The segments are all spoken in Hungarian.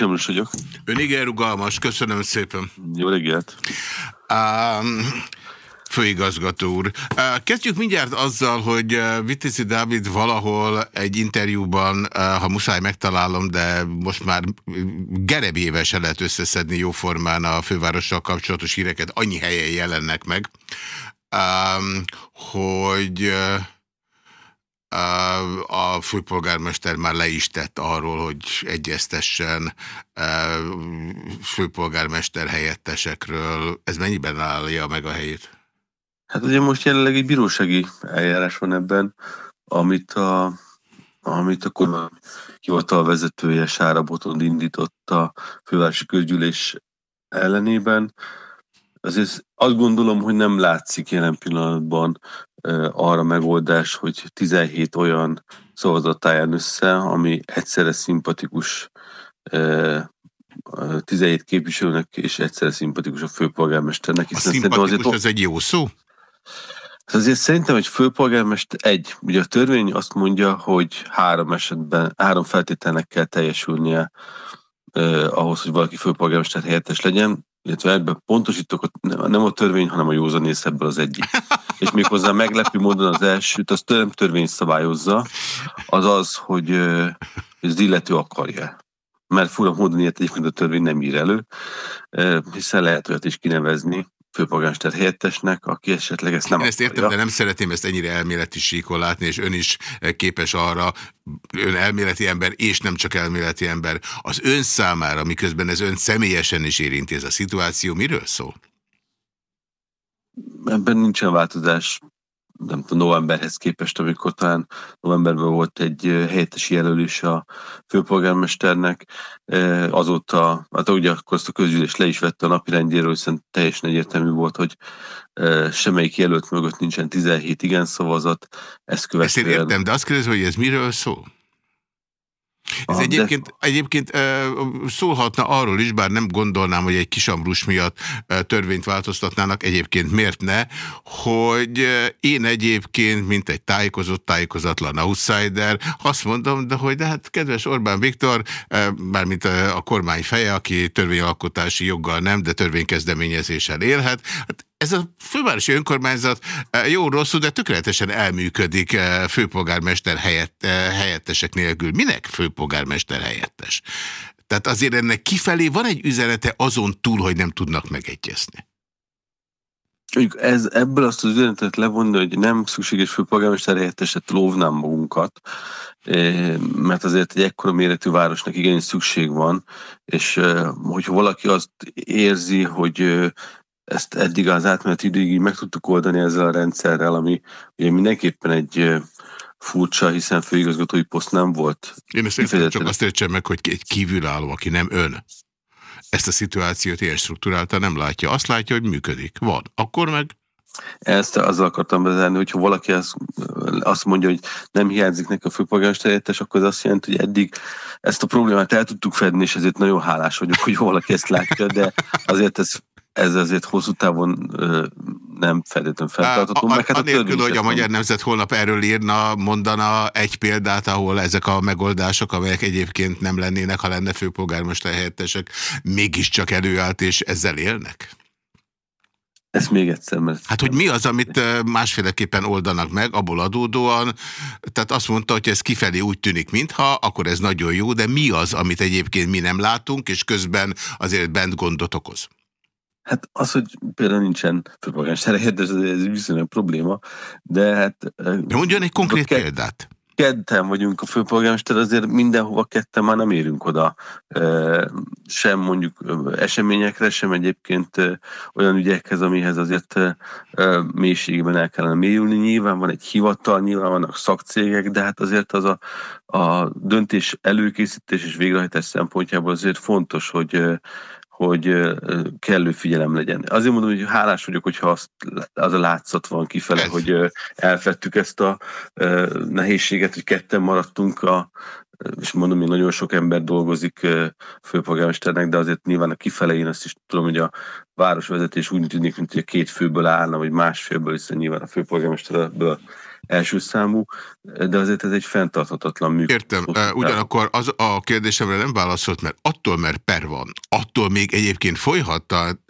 Kisemrus vagyok. Ön igen rugalmas, köszönöm szépen. Jó reggelt. Um, Főigazgató úr. Kezdjük mindjárt azzal, hogy Vitézi Dávid valahol egy interjúban, ha muszáj megtalálom, de most már gerebjével se lehet összeszedni jóformán a fővárossal kapcsolatos híreket, annyi helyen jelennek meg, hogy a főpolgármester már le is tett arról, hogy egyeztessen főpolgármester helyettesekről. Ez mennyiben állja meg a helyét? Hát ugye most jelenleg egy bírósági eljárás van ebben, amit a, amit a kormány hivatal vezetője Sára Botond indított a fővárosi közgyűlés ellenében. Azért azt gondolom, hogy nem látszik jelen pillanatban arra megoldás, hogy 17 olyan szavazat álljon össze, ami egyszerre szimpatikus 17 képviselőnek, és egyszerre szimpatikus a főpolgármesternek. A szimpatikus azért... az egy jó szó? Hát azért szerintem egy főpolgármester egy, ugye a törvény azt mondja, hogy három esetben, három feltételnek kell teljesülnie eh, ahhoz, hogy valaki főpolgármester helyettes legyen, illetve ebben pontosítok, nem a törvény, hanem a józanész ebből az egyik. És méghozzá meglepő módon az elsőt, azt nem törvény szabályozza, az az, hogy ez illető akarja. Mert fura módon ilyet egyébként a törvény nem ír elő, hiszen lehet olyat is kinevezni, főpolgármester helyettesnek, aki esetleg ezt nem Én ezt értem, de nem szeretném ezt ennyire elméleti síkon látni, és ön is képes arra, ön elméleti ember, és nem csak elméleti ember. Az ön számára, miközben ez ön személyesen is érinti ez a szituáció, miről szól? Ebben nincsen változás nem tudom, novemberhez képest, amikor talán novemberben volt egy helyettes jelölés a főpolgármesternek, azóta, hát ugye akkor azt a közgyűlés le is vette a napirendjéről, hiszen teljesen egyértelmű volt, hogy semmelyik jelölt mögött nincsen 17 igen szavazat. Ezt követően... Ezt én értem, de azt kérdezem, hogy ez miről szól? Ez ah, egyébként, de... egyébként szólhatna arról is, bár nem gondolnám, hogy egy kisambrus miatt törvényt változtatnának, egyébként miért ne, hogy én egyébként, mint egy tájékozott, tájékozatlan outsider, azt mondom, de hogy de hát kedves Orbán Viktor, mármint a kormány feje, aki törvényalkotási joggal nem, de törvénykezdeményezéssel élhet, hát ez a fővárosi önkormányzat eh, jó-rosszul, de tökéletesen elműködik eh, főpolgármester helyett, eh, helyettesek nélkül. Minek főpolgármester helyettes? Tehát azért ennek kifelé van egy üzenete azon túl, hogy nem tudnak megegyezni. Ez, ebből azt az üzenetet levonni, hogy nem szükséges főpolgármester helyetteset lóvnám magunkat, mert azért egy ekkora méretű városnak igenis szükség van, és hogyha valaki azt érzi, hogy ezt eddig az átmeneti időig meg tudtuk oldani ezzel a rendszerrel, ami ugye mindenképpen egy furcsa, hiszen főigazgatói poszt nem volt. Én ezt értem, csak azt értsem meg, hogy egy kívülálló, aki nem ön, ezt a szituációt ilyen struktúrálta nem látja. Azt látja, hogy működik. Van. Akkor meg ezt azzal akartam bezárni, hogyha valaki azt, azt mondja, hogy nem hiányzik neki a főpolgármester akkor az azt jelenti, hogy eddig ezt a problémát el tudtuk fedni, és ezért nagyon hálás vagyok, hogy valaki ezt látja, de azért ez ez azért hosszú távon ö, nem feltétlenül feltartató. A, a, hát anélkül, hogy a Magyar Nemzet holnap erről írna, mondana egy példát, ahol ezek a megoldások, amelyek egyébként nem lennének, ha lenne főpolgármester helyettesek, mégiscsak előállt, és ezzel élnek? Ezt még egyszer, mert... Hát, hogy mi az, amit másféleképpen oldanak meg, abból adódóan, tehát azt mondta, hogy ez kifelé úgy tűnik, mintha, akkor ez nagyon jó, de mi az, amit egyébként mi nem látunk, és közben azért bent gondot okoz? Hát az, hogy például nincsen főpolgármester helyettes, ez egy viszonylag probléma, de hát... De mondjon egy konkrét ke- példát. Ketten vagyunk a főpolgármester, azért mindenhova ketten már nem érünk oda. Sem mondjuk eseményekre, sem egyébként olyan ügyekhez, amihez azért mélységben el kellene mélyülni. Nyilván van egy hivatal, nyilván vannak szakcégek, de hát azért az a, a döntés előkészítés és végrehajtás szempontjából azért fontos, hogy hogy kellő figyelem legyen. Azért mondom, hogy hálás vagyok, hogyha azt, az a látszat van kifele, hogy elfettük ezt a nehézséget, hogy ketten maradtunk a és mondom, hogy nagyon sok ember dolgozik főpolgármesternek, de azért nyilván a kifele én azt is tudom, hogy a városvezetés úgy tűnik, mint hogy a két főből állna, vagy másfélből, hiszen nyilván a főpolgármesterből első számú, de azért ez egy fenntarthatatlan működés. Értem, ugyanakkor az a kérdésemre nem válaszolt, mert attól, mert per van, attól még egyébként folyhatta,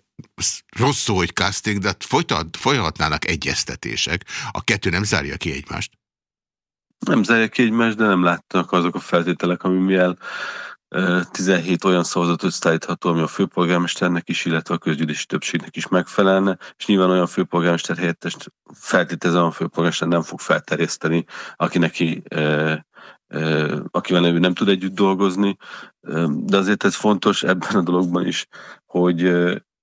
rossz szó, hogy casting, de folytat, folyhatnának egyeztetések. A kettő nem zárja ki egymást? Nem zárja ki egymást, de nem láttak azok a feltételek, ami mivel 17 olyan szavazat összeállítható, ami a főpolgármesternek is, illetve a közgyűlési többségnek is megfelelne, és nyilván olyan főpolgármester helyettest feltételezem a főpolgármester nem fog felterjeszteni, aki neki akivel ő nem tud együtt dolgozni, de azért ez fontos ebben a dologban is, hogy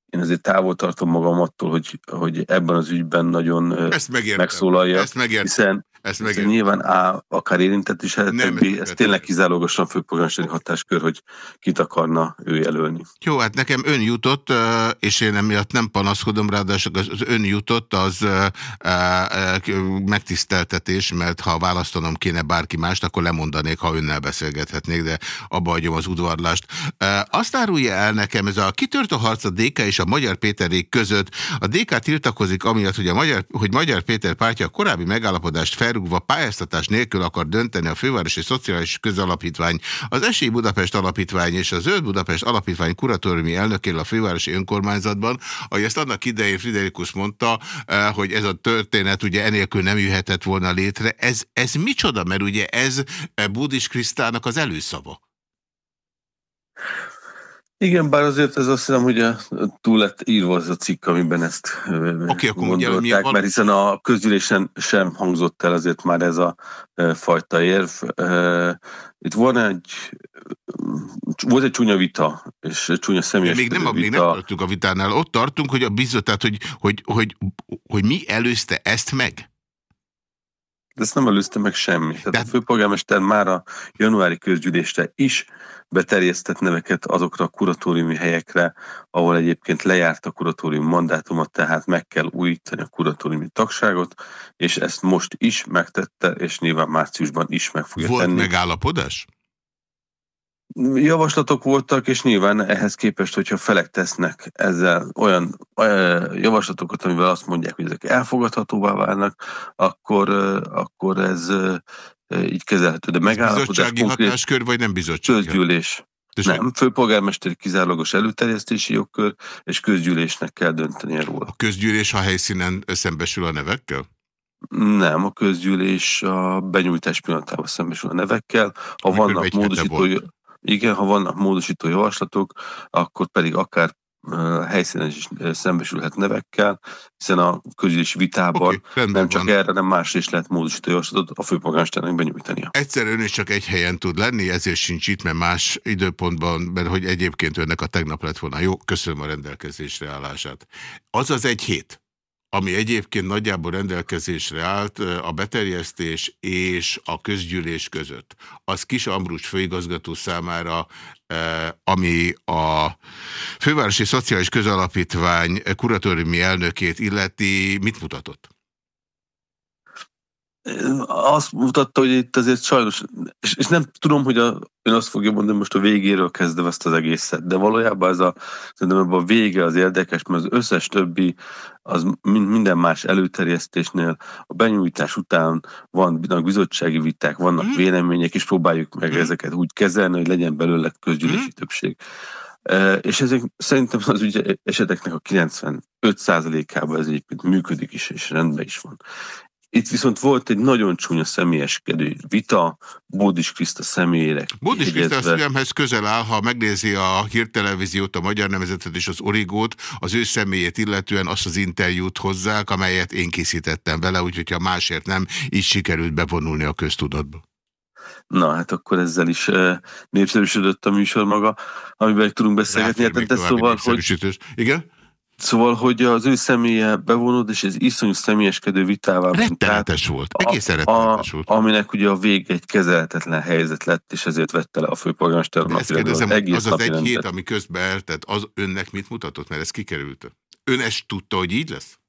én azért távol tartom magam attól, hogy, hogy ebben az ügyben nagyon Ezt megszólalja, Ezt hiszen ezt meg nyilván A, akár érintett is, hát nem, többi, ez tényleg kizárólagosan főpolgármesteri hatáskör, hogy kit akarna ő jelölni. Jó, hát nekem ön jutott, és én emiatt nem panaszkodom, ráadásul az ön jutott, az megtiszteltetés, mert ha választanom kéne bárki mást, akkor lemondanék, ha önnel beszélgethetnék, de abba hagyom az udvarlást. Azt árulja el nekem, ez a kitört a harc a DK és a Magyar Péterék között. A DK tiltakozik amiatt, hogy, a Magyar, hogy Magyar Péter pártja a korábbi megállapodást fel felrúgva pályáztatás nélkül akar dönteni a Fővárosi Szociális Közalapítvány, az Esély Budapest Alapítvány és a Zöld Budapest Alapítvány kuratóriumi elnökéről a fővárosi önkormányzatban, ahogy ezt annak idején Friderikus mondta, eh, hogy ez a történet ugye enélkül nem jöhetett volna létre. Ez, ez micsoda? Mert ugye ez eh, Budis Krisztának az előszava. Igen, bár azért ez azt hiszem, hogy túl lett írva az a cikk, amiben ezt okay, gondolták, mert hiszen a közgyűlésen sem hangzott el azért már ez a fajta érv. Itt van egy volt egy csúnya vita, és egy csúnya személyes még nem, vita. Még nem tartunk a vitánál, ott tartunk, hogy a bizot, tehát hogy, hogy, hogy, hogy mi előzte ezt meg? De ezt nem előzte meg semmi. Tehát De... a főpolgármester már a januári közgyűlésre is beterjesztett neveket azokra a kuratóriumi helyekre, ahol egyébként lejárt a kuratórium mandátumot, tehát meg kell újítani a kuratóriumi tagságot, és ezt most is megtette, és nyilván márciusban is meg fogja Volt tenni. Megállapodás? Javaslatok voltak, és nyilván ehhez képest, hogyha felek tesznek ezzel olyan, olyan javaslatokat, amivel azt mondják, hogy ezek elfogadhatóvá válnak, akkor, akkor ez így kezelhető. De megállapodás bizottsági konkrét, hatáskör, vagy nem bizottsági? Közgyűlés. Nem, főpolgármesteri kizárólagos előterjesztési jogkör, és közgyűlésnek kell döntenie róla. A közgyűlés a helyszínen szembesül a nevekkel? Nem, a közgyűlés a benyújtás pillanatában szembesül a nevekkel. Ha Mikor vannak módosító, igen, ha vannak módosító javaslatok, akkor pedig akár helyszínen is szembesülhet nevekkel, hiszen a közgyűlési vitában okay, nem csak van. erre, nem másra is lehet módosító javaslatot a főpolgármesternek benyújtania. Egyszer ön is csak egy helyen tud lenni, ezért sincs itt, mert más időpontban, mert hogy egyébként önnek a tegnap lett volna. Jó, köszönöm a rendelkezésre állását. Az az egy hét, ami egyébként nagyjából rendelkezésre állt a beterjesztés és a közgyűlés között. Az Kis Ambrus főigazgató számára, ami a Fővárosi Szociális Közalapítvány kuratóriumi elnökét illeti, mit mutatott? Azt mutatta, hogy itt azért sajnos, és, és nem tudom, hogy a, ön azt fogja mondani most a végéről kezdve ezt az egészet, de valójában ez a, szerintem a vége az érdekes, mert az összes többi, az minden más előterjesztésnél a benyújtás után vannak bizottsági viták, vannak mm. vélemények, és próbáljuk meg mm. ezeket úgy kezelni, hogy legyen belőle közgyűlési mm. többség. És ezek szerintem az ügy eseteknek a 95%-ában ez egyébként működik is, és rendben is van. Itt viszont volt egy nagyon csúnya személyeskedő vita Bódis Kriszta személyére. Bódis Kriszta a szívemhez közel áll, ha megnézi a hírtelevíziót, a Magyar Nemzetet és az Origót, az ő személyét illetően azt az interjút hozzák, amelyet én készítettem vele, úgyhogy ha másért nem, így sikerült bevonulni a köztudatba. Na, hát akkor ezzel is népszerűsödött a műsor maga, amiben tudunk beszélgetni. Hát, szóval, hogy... Igen? Szóval, hogy az ő személye bevonult, és ez iszonyú személyeskedő vitává. Rettenetes volt, egészen rettenetes volt. Aminek ugye a vége egy kezelhetetlen helyzet lett, és ezért vette le a főpolgármester a kérdezem, az az egy rendet. hét, ami közben eltett, az önnek mit mutatott, mert ez kikerült? Ön ezt tudta, hogy így lesz?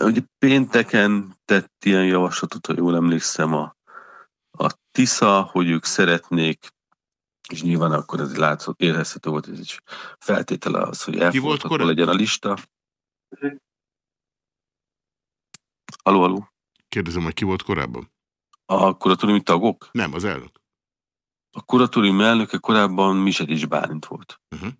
Ugye pénteken tett ilyen javaslatot, ha jól emlékszem, a, a TISZA, hogy ők szeretnék és nyilván akkor ez látszott, érezhető volt, ez egy feltétele az, hogy elfogadható legyen a lista. Aló, aló. Kérdezem, hogy ki volt korábban? A kuratóriumi tagok? Nem, az elnök. A kuratóriumi elnöke korábban Misedics Bálint volt. Uh -huh.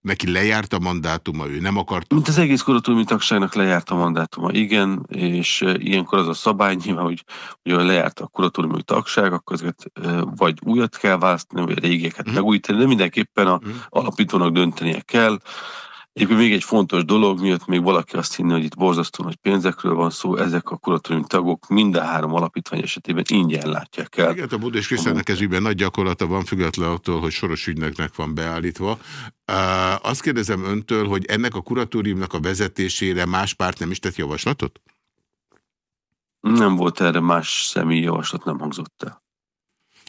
Neki lejárt a mandátuma, ő nem akart. Mint az egész kuratóriumi tagságnak lejárt a mandátuma, igen, és ilyenkor az a szabály nyilván, hogy, hogy lejárt a kuratóriumi tagság, akkor ezeket vagy újat kell választani, vagy régieket uh -huh. megújítani, de mindenképpen a -huh. alapítónak döntenie kell, Egyébként még egy fontos dolog, miatt még valaki azt hinni, hogy itt borzasztó nagy pénzekről van szó, ezek a kuratóriumi tagok mind a három alapítvány esetében ingyen látják el. Igen, a Budés Krisztának kezében nagy gyakorlata van, függetlenül attól, hogy soros ügynöknek van beállítva. Uh, azt kérdezem öntől, hogy ennek a kuratóriumnak a vezetésére más párt nem is tett javaslatot? Nem volt erre más személyi javaslat, nem hangzott el.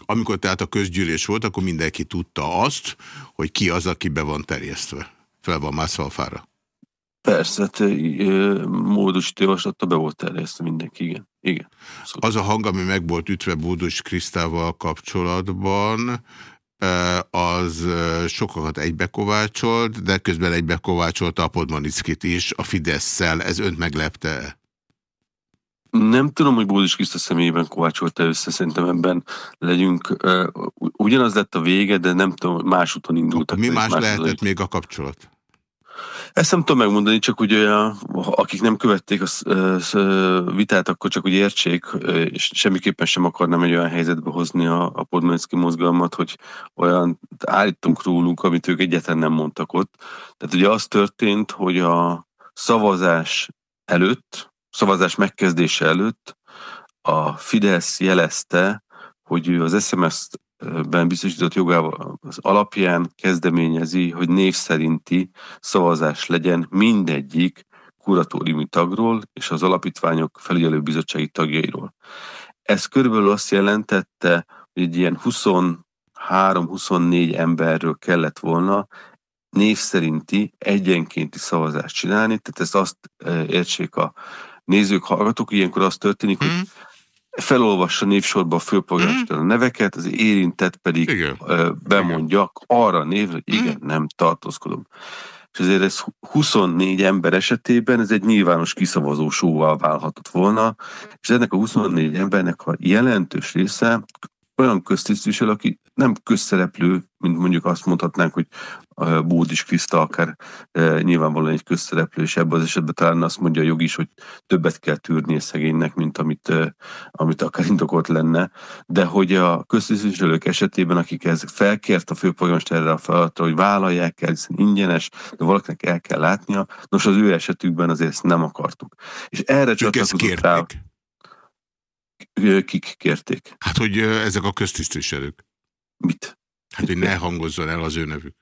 Amikor tehát a közgyűlés volt, akkor mindenki tudta azt, hogy ki az, aki be van terjesztve fel van mászva a fára. Persze, hát, módosító javaslata be volt terjesztve mindenki, igen. igen. Szóval. Az a hang, ami meg volt ütve Bódus Krisztával kapcsolatban, az sokakat egybekovácsolt, de közben egybekovácsolta a Podmanickit is, a Fidesz-szel. Ez önt meglepte -e? Nem tudom, hogy Bódis Kriszta személyében kovácsolta össze, szerintem ebben legyünk. ugyanaz lett a vége, de nem tudom, más úton indultak. Mi más, más lehetett még a kapcsolat? Ezt nem tudom megmondani, csak ugye akik nem követték a vitát, akkor csak úgy értsék, és semmiképpen sem akarnám egy olyan helyzetbe hozni a, a Podmanicki mozgalmat, hogy olyan állítunk rólunk, amit ők egyetlen nem mondtak ott. Tehát ugye az történt, hogy a szavazás előtt, szavazás megkezdése előtt a Fidesz jelezte, hogy ő az SMS-t ben biztosított jogával az alapján kezdeményezi, hogy név szerinti szavazás legyen mindegyik kuratóriumi tagról és az alapítványok felügyelőbizottsági tagjairól. Ez körülbelül azt jelentette, hogy egy ilyen 23-24 emberről kellett volna név szerinti egyenkénti szavazást csinálni, tehát ezt azt értsék a nézők, hallgatók, ilyenkor az történik, hogy hmm felolvassa névsorba a főpolgármester mm. a neveket, az érintett pedig igen. bemondja igen. arra név, hogy igen, mm. nem tartózkodom. És ezért ez 24 ember esetében ez egy nyilvános kiszavazó sóval válhatott volna, és ennek a 24 embernek a jelentős része olyan köztisztviselő, aki nem közszereplő, mint mondjuk azt mondhatnánk, hogy Bódis Kriszta akár nyilvánvalóan egy közszereplő, és ebben az esetben talán azt mondja a jog is, hogy többet kell tűrni a szegénynek, mint amit, amit akár indokolt lenne, de hogy a köztisztviselők esetében, akik ez felkért a főpolgármesterre a feladatra, hogy vállalják el, hiszen ingyenes, de valakinek el kell látnia, nos az ő esetükben azért ezt nem akartuk. És erre csatlakozott rá, Kik kérték? Hát, hogy ezek a köztisztviselők. Mit? Hát, hogy ne hangozzon el az ő nevük.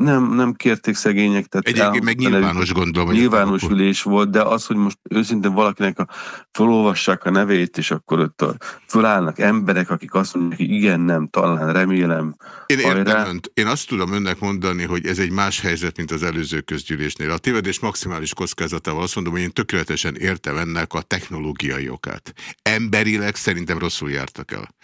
Nem, nem kérték szegények. Tehát Egyébként meg nyilvános gondolom. Nyilvános akkor... ülés volt, de az, hogy most őszintén valakinek a, felolvassák a nevét, és akkor ott a, fölállnak emberek, akik azt mondják, hogy igen, nem, talán, remélem. Én értem önt. Én azt tudom önnek mondani, hogy ez egy más helyzet, mint az előző közgyűlésnél. A tévedés maximális kockázatával azt mondom, hogy én tökéletesen értem ennek a technológiai okát. Emberileg szerintem rosszul jártak el.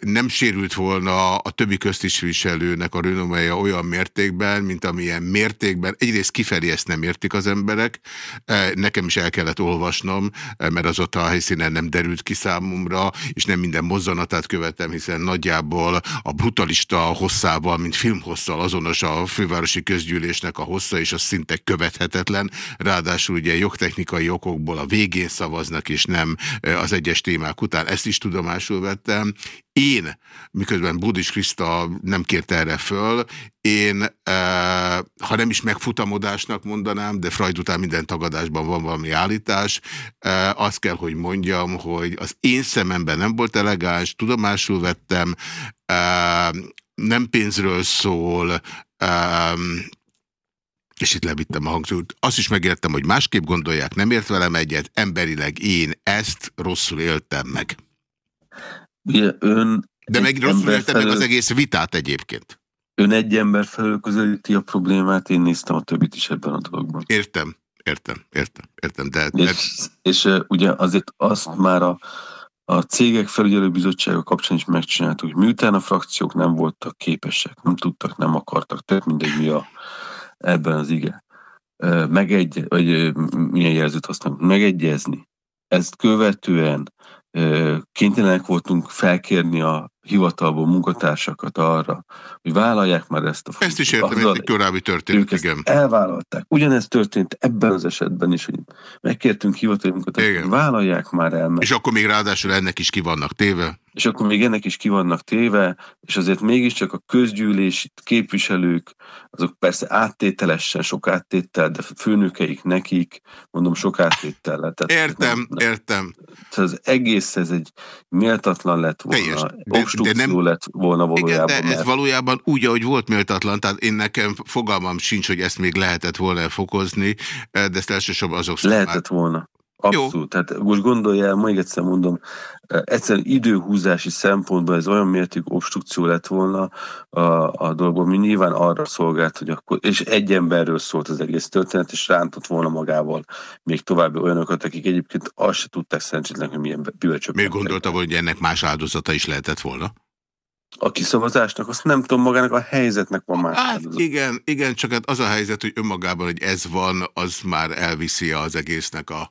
Nem sérült volna a többi köztisviselőnek a renoméja olyan mértékben, mértékben, mint amilyen mértékben. Egyrészt kifelé ezt nem értik az emberek, e, nekem is el kellett olvasnom, e, mert az ott a helyszínen nem derült ki számomra, és nem minden mozzanatát követem, hiszen nagyjából a brutalista hosszával, mint filmhosszal azonos a fővárosi közgyűlésnek a hossza, és az szinte követhetetlen. Ráadásul ugye jogtechnikai okokból a végén szavaznak, és nem e, az egyes témák után. Ezt is tudomásul vettem. Én, miközben Budis Kriszta nem kért erre föl, én, e, ha nem is megfutamodásnak mondanám, de Freud után minden tagadásban van valami állítás, e, azt kell, hogy mondjam, hogy az én szememben nem volt elegáns, tudomásul vettem, e, nem pénzről szól, e, és itt levittem a hangsúlyt. Azt is megértem, hogy másképp gondolják, nem ért velem egyet, emberileg én ezt rosszul éltem meg. Ugye ön De meg rosszul értem felől... meg az egész vitát egyébként. Ön egy ember felől közelíti a problémát, én néztem a többit is ebben a dologban. Értem, értem, értem, értem. De, és, és, és ugye azért azt már a, a cégek felügyelőbizottsága kapcsán is megcsináltuk, hogy miután a frakciók nem voltak képesek, nem tudtak, nem akartak, tök mindegy mi a, ebben az ige, megegy, vagy milyen jelzőt használunk, megegyezni ezt követően kénytelenek voltunk felkérni a hivatalból munkatársakat arra, hogy vállalják már ezt a Ezt is értem, ez egy korábbi történet, igen. elvállalták. Ugyanez történt ebben az esetben is, hogy megkértünk hivatali munkatársakat, hogy vállalják már el. És akkor még ráadásul ennek is ki vannak téve? És akkor még ennek is ki vannak téve, és azért mégiscsak a közgyűlési képviselők, azok persze áttételesen sok áttétel, de főnökeik nekik, mondom sok áttétel. Tehát értem, nem, értem. Tehát az egész ez egy méltatlan lett volna. Teljes, de, de nem, lett volna valójában. Igen, de ez valójában úgy, ahogy volt méltatlan, tehát én nekem fogalmam sincs, hogy ezt még lehetett volna fokozni, de ezt elsősorban azok Lehetett volna. Abszolút. Jó. Tehát most gondolja el, még egyszer mondom, egyszerűen időhúzási szempontból ez olyan mértékű obstrukció lett volna a, a dolgból, mi nyilván arra szolgált, hogy akkor, és egy emberről szólt az egész történet, és rántott volna magával még további olyanokat, akik egyébként azt se tudták szerencsétlen, hogy milyen bűvecsöp. Miért gondolta, hogy ennek más áldozata is lehetett volna? a kiszavazásnak, azt nem tudom, magának a helyzetnek van más. Hát igen, igen, csak hát az a helyzet, hogy önmagában, hogy ez van, az már elviszi az egésznek a,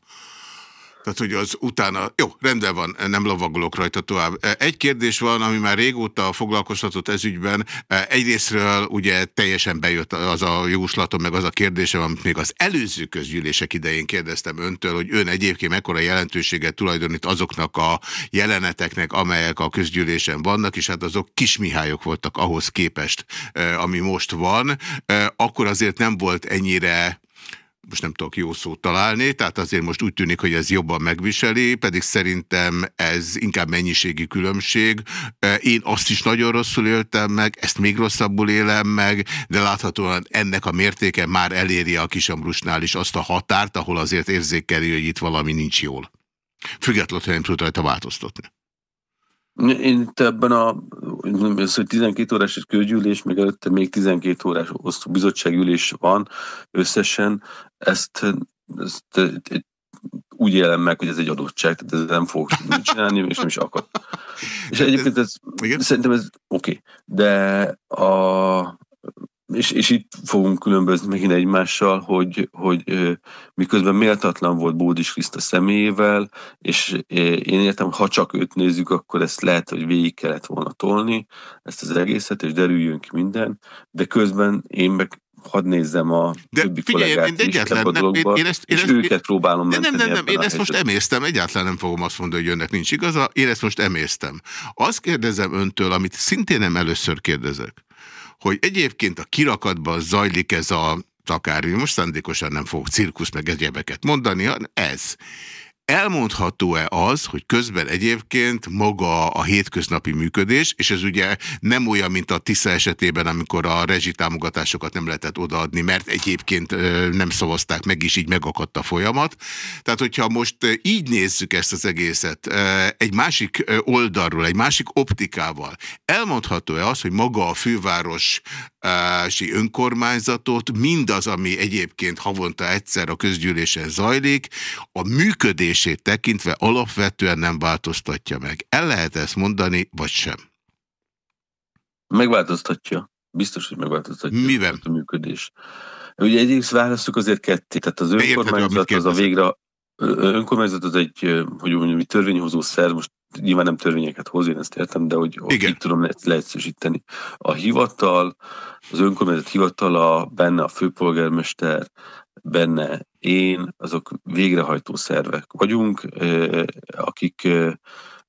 tehát, hogy az utána... Jó, rendben van, nem lovagolok rajta tovább. Egy kérdés van, ami már régóta foglalkoztatott ez ügyben. Egyrésztről ugye teljesen bejött az a jóslatom, meg az a kérdésem, amit még az előző közgyűlések idején kérdeztem öntől, hogy ön egyébként mekkora jelentőséget tulajdonít azoknak a jeleneteknek, amelyek a közgyűlésen vannak, és hát azok kismihályok voltak ahhoz képest, ami most van. Akkor azért nem volt ennyire most nem tudok jó szót találni, tehát azért most úgy tűnik, hogy ez jobban megviseli, pedig szerintem ez inkább mennyiségi különbség. Én azt is nagyon rosszul éltem meg, ezt még rosszabbul élem meg, de láthatóan ennek a mértéke már eléri a Kisambrusnál is azt a határt, ahol azért érzékeli, hogy itt valami nincs jól. Függetlenül, hogy nem tud rajta változtatni. Én ebben a az, hogy 12 órás egy közgyűlés, még előtte még 12 órás osztó bizottságülés van összesen, ezt, ezt úgy élem meg, hogy ez egy adottság, tehát ez nem fog csinálni, és nem is akad. És egyébként ez, szerintem ez oké, okay. de a, és, és itt fogunk különbözni megint egymással, hogy, hogy miközben méltatlan volt Bódis Kriszta személyével, és én értem, ha csak őt nézzük, akkor ezt lehet, hogy végig kellett volna tolni, ezt az egészet, és derüljön ki minden, de közben én meg hadd nézzem a de többi figyelj, én egyáltalán nem, dologba, én, én ezt, én és ezt, őket próbálom nem, nem, nem, nem, én ezt most emésztem, egyáltalán nem fogom azt mondani, hogy önnek nincs igaza, én ezt most emésztem. Azt kérdezem öntől, amit szintén nem először kérdezek, hogy egyébként a kirakatban zajlik ez a akár, most szándékosan nem fogok cirkusz meg egyebeket mondani, hanem ez. Elmondható-e az, hogy közben egyébként maga a hétköznapi működés, és ez ugye nem olyan, mint a TISZA esetében, amikor a rezsitámogatásokat nem lehetett odaadni, mert egyébként nem szavazták meg, és így megakadt a folyamat. Tehát, hogyha most így nézzük ezt az egészet, egy másik oldalról, egy másik optikával, elmondható-e az, hogy maga a főváros önkormányzatot, mindaz, ami egyébként havonta egyszer a közgyűlésen zajlik, a működését tekintve alapvetően nem változtatja meg. El lehet ezt mondani, vagy sem? Megváltoztatja. Biztos, hogy megváltoztatja Mivel? a működés. Ugye egyrészt választjuk azért ketté, tehát az önkormányzat az a végre önkormányzat az egy, hogy mondjam, törvényhozó szerv, most nyilván nem törvényeket hoz, én ezt értem, de hogy, hogy így tudom le leegyszerűsíteni. A hivatal, az önkormányzat hivatala, benne a főpolgármester, benne én, azok végrehajtó szervek vagyunk, akik,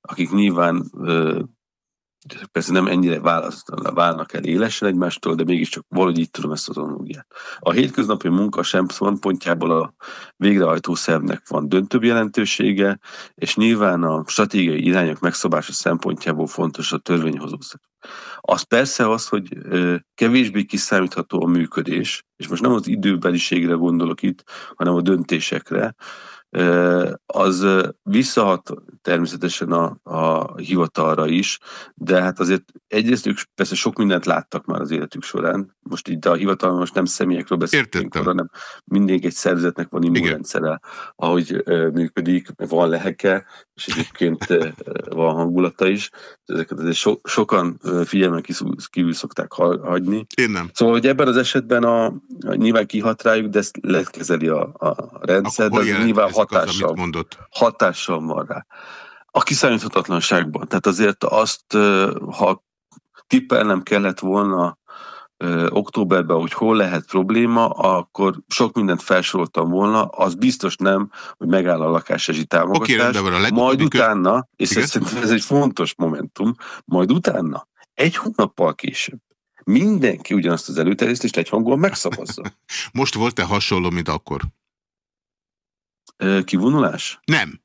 akik nyilván persze nem ennyire válnak el élesen egymástól, de mégiscsak valahogy így tudom ezt az analogiát. A hétköznapi munka sem szempontjából a végrehajtó szervnek van döntőbb jelentősége, és nyilván a stratégiai irányok megszabása szempontjából fontos a törvényhozó szerv. Az persze az, hogy kevésbé kiszámítható a működés, és most nem az időbeliségre gondolok itt, hanem a döntésekre, az visszahat, természetesen a, a hivatalra is, de hát azért egyrészt ők persze sok mindent láttak már az életük során, most itt a hivatal most nem személyekről beszélünk, hanem mindig egy szervezetnek van immunrendszere, ahogy működik, van leheke, és egyébként uh, van hangulata is, ezeket azért so, sokan uh, figyelmen kívül szokták hagyni. Én nem. Szóval, hogy ebben az esetben a, a nyilván kihat rájuk, de ezt lekezeli a, a rendszer, Akkor de nyilván hatással, az, mondott? hatással van rá. A kiszámíthatatlanságban. Tehát azért azt, ha tippelnem kellett volna októberben, hogy hol lehet probléma, akkor sok mindent felsoroltam volna, az biztos nem, hogy megáll a lakásási támogatás. Okay, van a majd utána, és ez, szerintem ez egy fontos momentum, majd utána, egy hónappal később, mindenki ugyanazt az előterjesztést egy hangon megszavazza. Most volt-e hasonló, mint akkor? Kivonulás? Nem.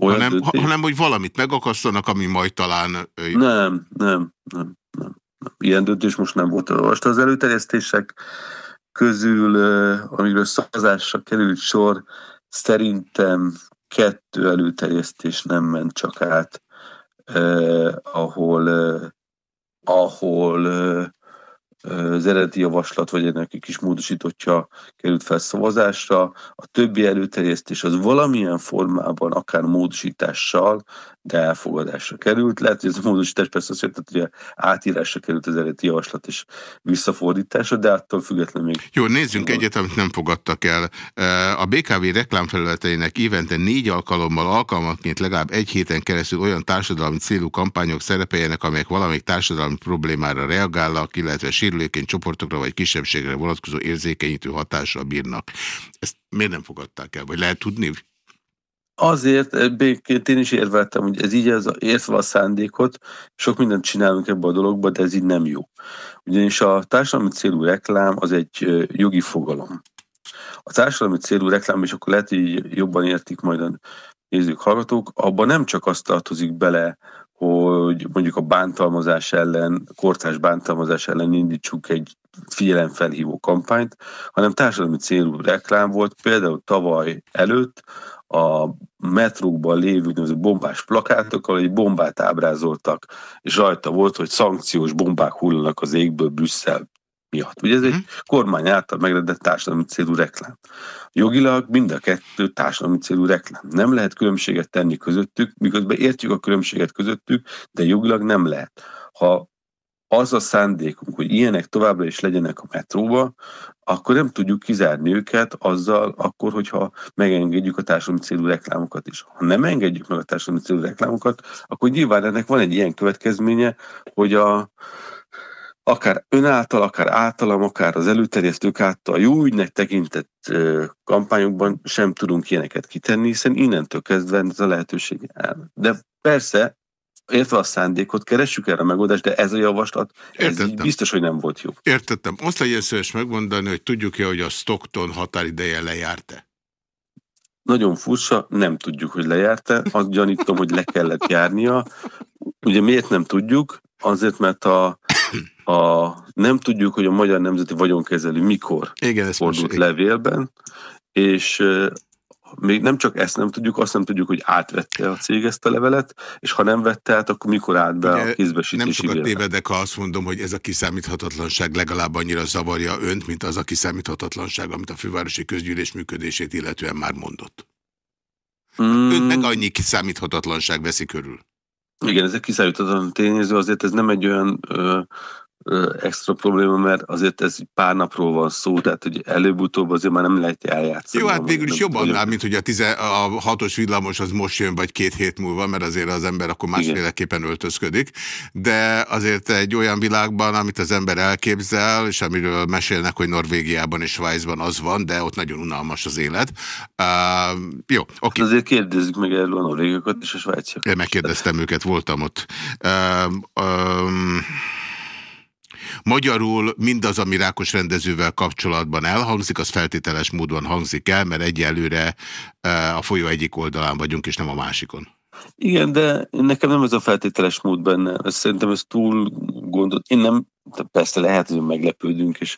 Olyan hanem, hanem, hogy valamit megakasztanak, ami majd talán... Nem, nem, nem, nem. Ilyen döntés most nem volt. Most az előterjesztések közül, amiről szavazásra került sor, szerintem kettő előterjesztés nem ment csak át, eh, ahol, eh, ahol eh, az eredeti javaslat, vagy ennek egy kis módosítottja került fel szavazásra. A többi előterjesztés az valamilyen formában, akár módosítással, de elfogadásra került. Lehet, hogy ez a módosítás persze azt jelenti, hogy átírásra került az eredeti javaslat és visszafordításra, de attól függetlenül még... Jó, nézzünk van. egyet, amit nem fogadtak el. A BKV reklámfelületeinek évente négy alkalommal alkalmanként legalább egy héten keresztül olyan társadalmi célú kampányok szerepeljenek, amelyek valamelyik társadalmi problémára reagálnak, illetve sérülékeny csoportokra vagy kisebbségre vonatkozó érzékenyítő hatással bírnak. Ezt miért nem fogadták el? Vagy lehet tudni? Azért békét én is érveltem, hogy ez így az értve a szándékot, sok mindent csinálunk ebbe a dologba, de ez így nem jó. Ugyanis a társadalmi célú reklám az egy jogi fogalom. A társadalmi célú reklám, és akkor lehet, hogy jobban értik majd a nézők, hallgatók, abban nem csak azt tartozik bele, hogy mondjuk a bántalmazás ellen, kortás bántalmazás ellen indítsuk egy figyelemfelhívó kampányt, hanem társadalmi célú reklám volt, például tavaly előtt a metrókban lévő bombás plakátokkal egy bombát ábrázoltak, és rajta volt, hogy szankciós bombák hullanak az égből Brüsszel miatt. Ugye ez egy mhm. kormány által megrendet társadalmi célú reklám. Jogilag mind a kettő társadalmi célú reklám. Nem lehet különbséget tenni közöttük, miközben értjük a különbséget közöttük, de jogilag nem lehet. Ha az a szándékunk, hogy ilyenek továbbra is legyenek a metróba, akkor nem tudjuk kizárni őket azzal, akkor, hogyha megengedjük a társadalmi célú reklámokat is. Ha nem engedjük meg a társadalmi célú reklámokat, akkor nyilván ennek van egy ilyen következménye, hogy a, akár ön által, akár általam, akár az előterjesztők által jó ügynek tekintett kampányokban sem tudunk ilyeneket kitenni, hiszen innentől kezdve ez a lehetőség el. De persze, értve a szándékot, keressük erre a megoldást, de ez a javaslat, ez biztos, hogy nem volt jó. Értettem. Azt legyen szíves megmondani, hogy tudjuk-e, hogy a Stockton határideje lejárt-e? Nagyon furcsa, nem tudjuk, hogy lejárt-e. Azt gyanítom, hogy le kellett járnia. Ugye miért nem tudjuk? Azért, mert a a, nem tudjuk, hogy a Magyar Nemzeti Vagyonkezelő mikor Igen, fordult most, levélben, és még nem csak ezt nem tudjuk, azt nem tudjuk, hogy átvette a cég ezt a levelet, és ha nem vette át, akkor mikor állt be Ugye, a kézbesítési Nem sokat tévedek, ha azt mondom, hogy ez a kiszámíthatatlanság legalább annyira zavarja önt, mint az a kiszámíthatatlanság, amit a fővárosi közgyűlés működését illetően már mondott. Mm. Önt meg annyi kiszámíthatatlanság veszi körül. Igen, ez egy kiszámíthatatlan tényező, azért ez nem egy olyan ö, extra probléma, mert azért ez pár napról van szó, tehát hogy előbb-utóbb azért már nem lehet eljátszani. Jó, hát végül is jobban áll, mint hogy a, tize, a hatos villamos az most jön, vagy két hét múlva, mert azért az ember akkor másféleképpen öltözködik, de azért egy olyan világban, amit az ember elképzel, és amiről mesélnek, hogy Norvégiában és Svájcban az van, de ott nagyon unalmas az élet. Uh, jó, oké. Okay. Azért kérdezzük meg erről a norvégokat és a svájciakat. Én megkérdeztem őket, voltam ott. Uh, um, Magyarul mindaz, ami Rákos rendezővel kapcsolatban elhangzik, az feltételes módon hangzik el, mert egyelőre e, a folyó egyik oldalán vagyunk, és nem a másikon. Igen, de nekem nem ez a feltételes mód benne. Ezt szerintem ez túl gondolt. Én nem, persze lehet, hogy meglepődünk, és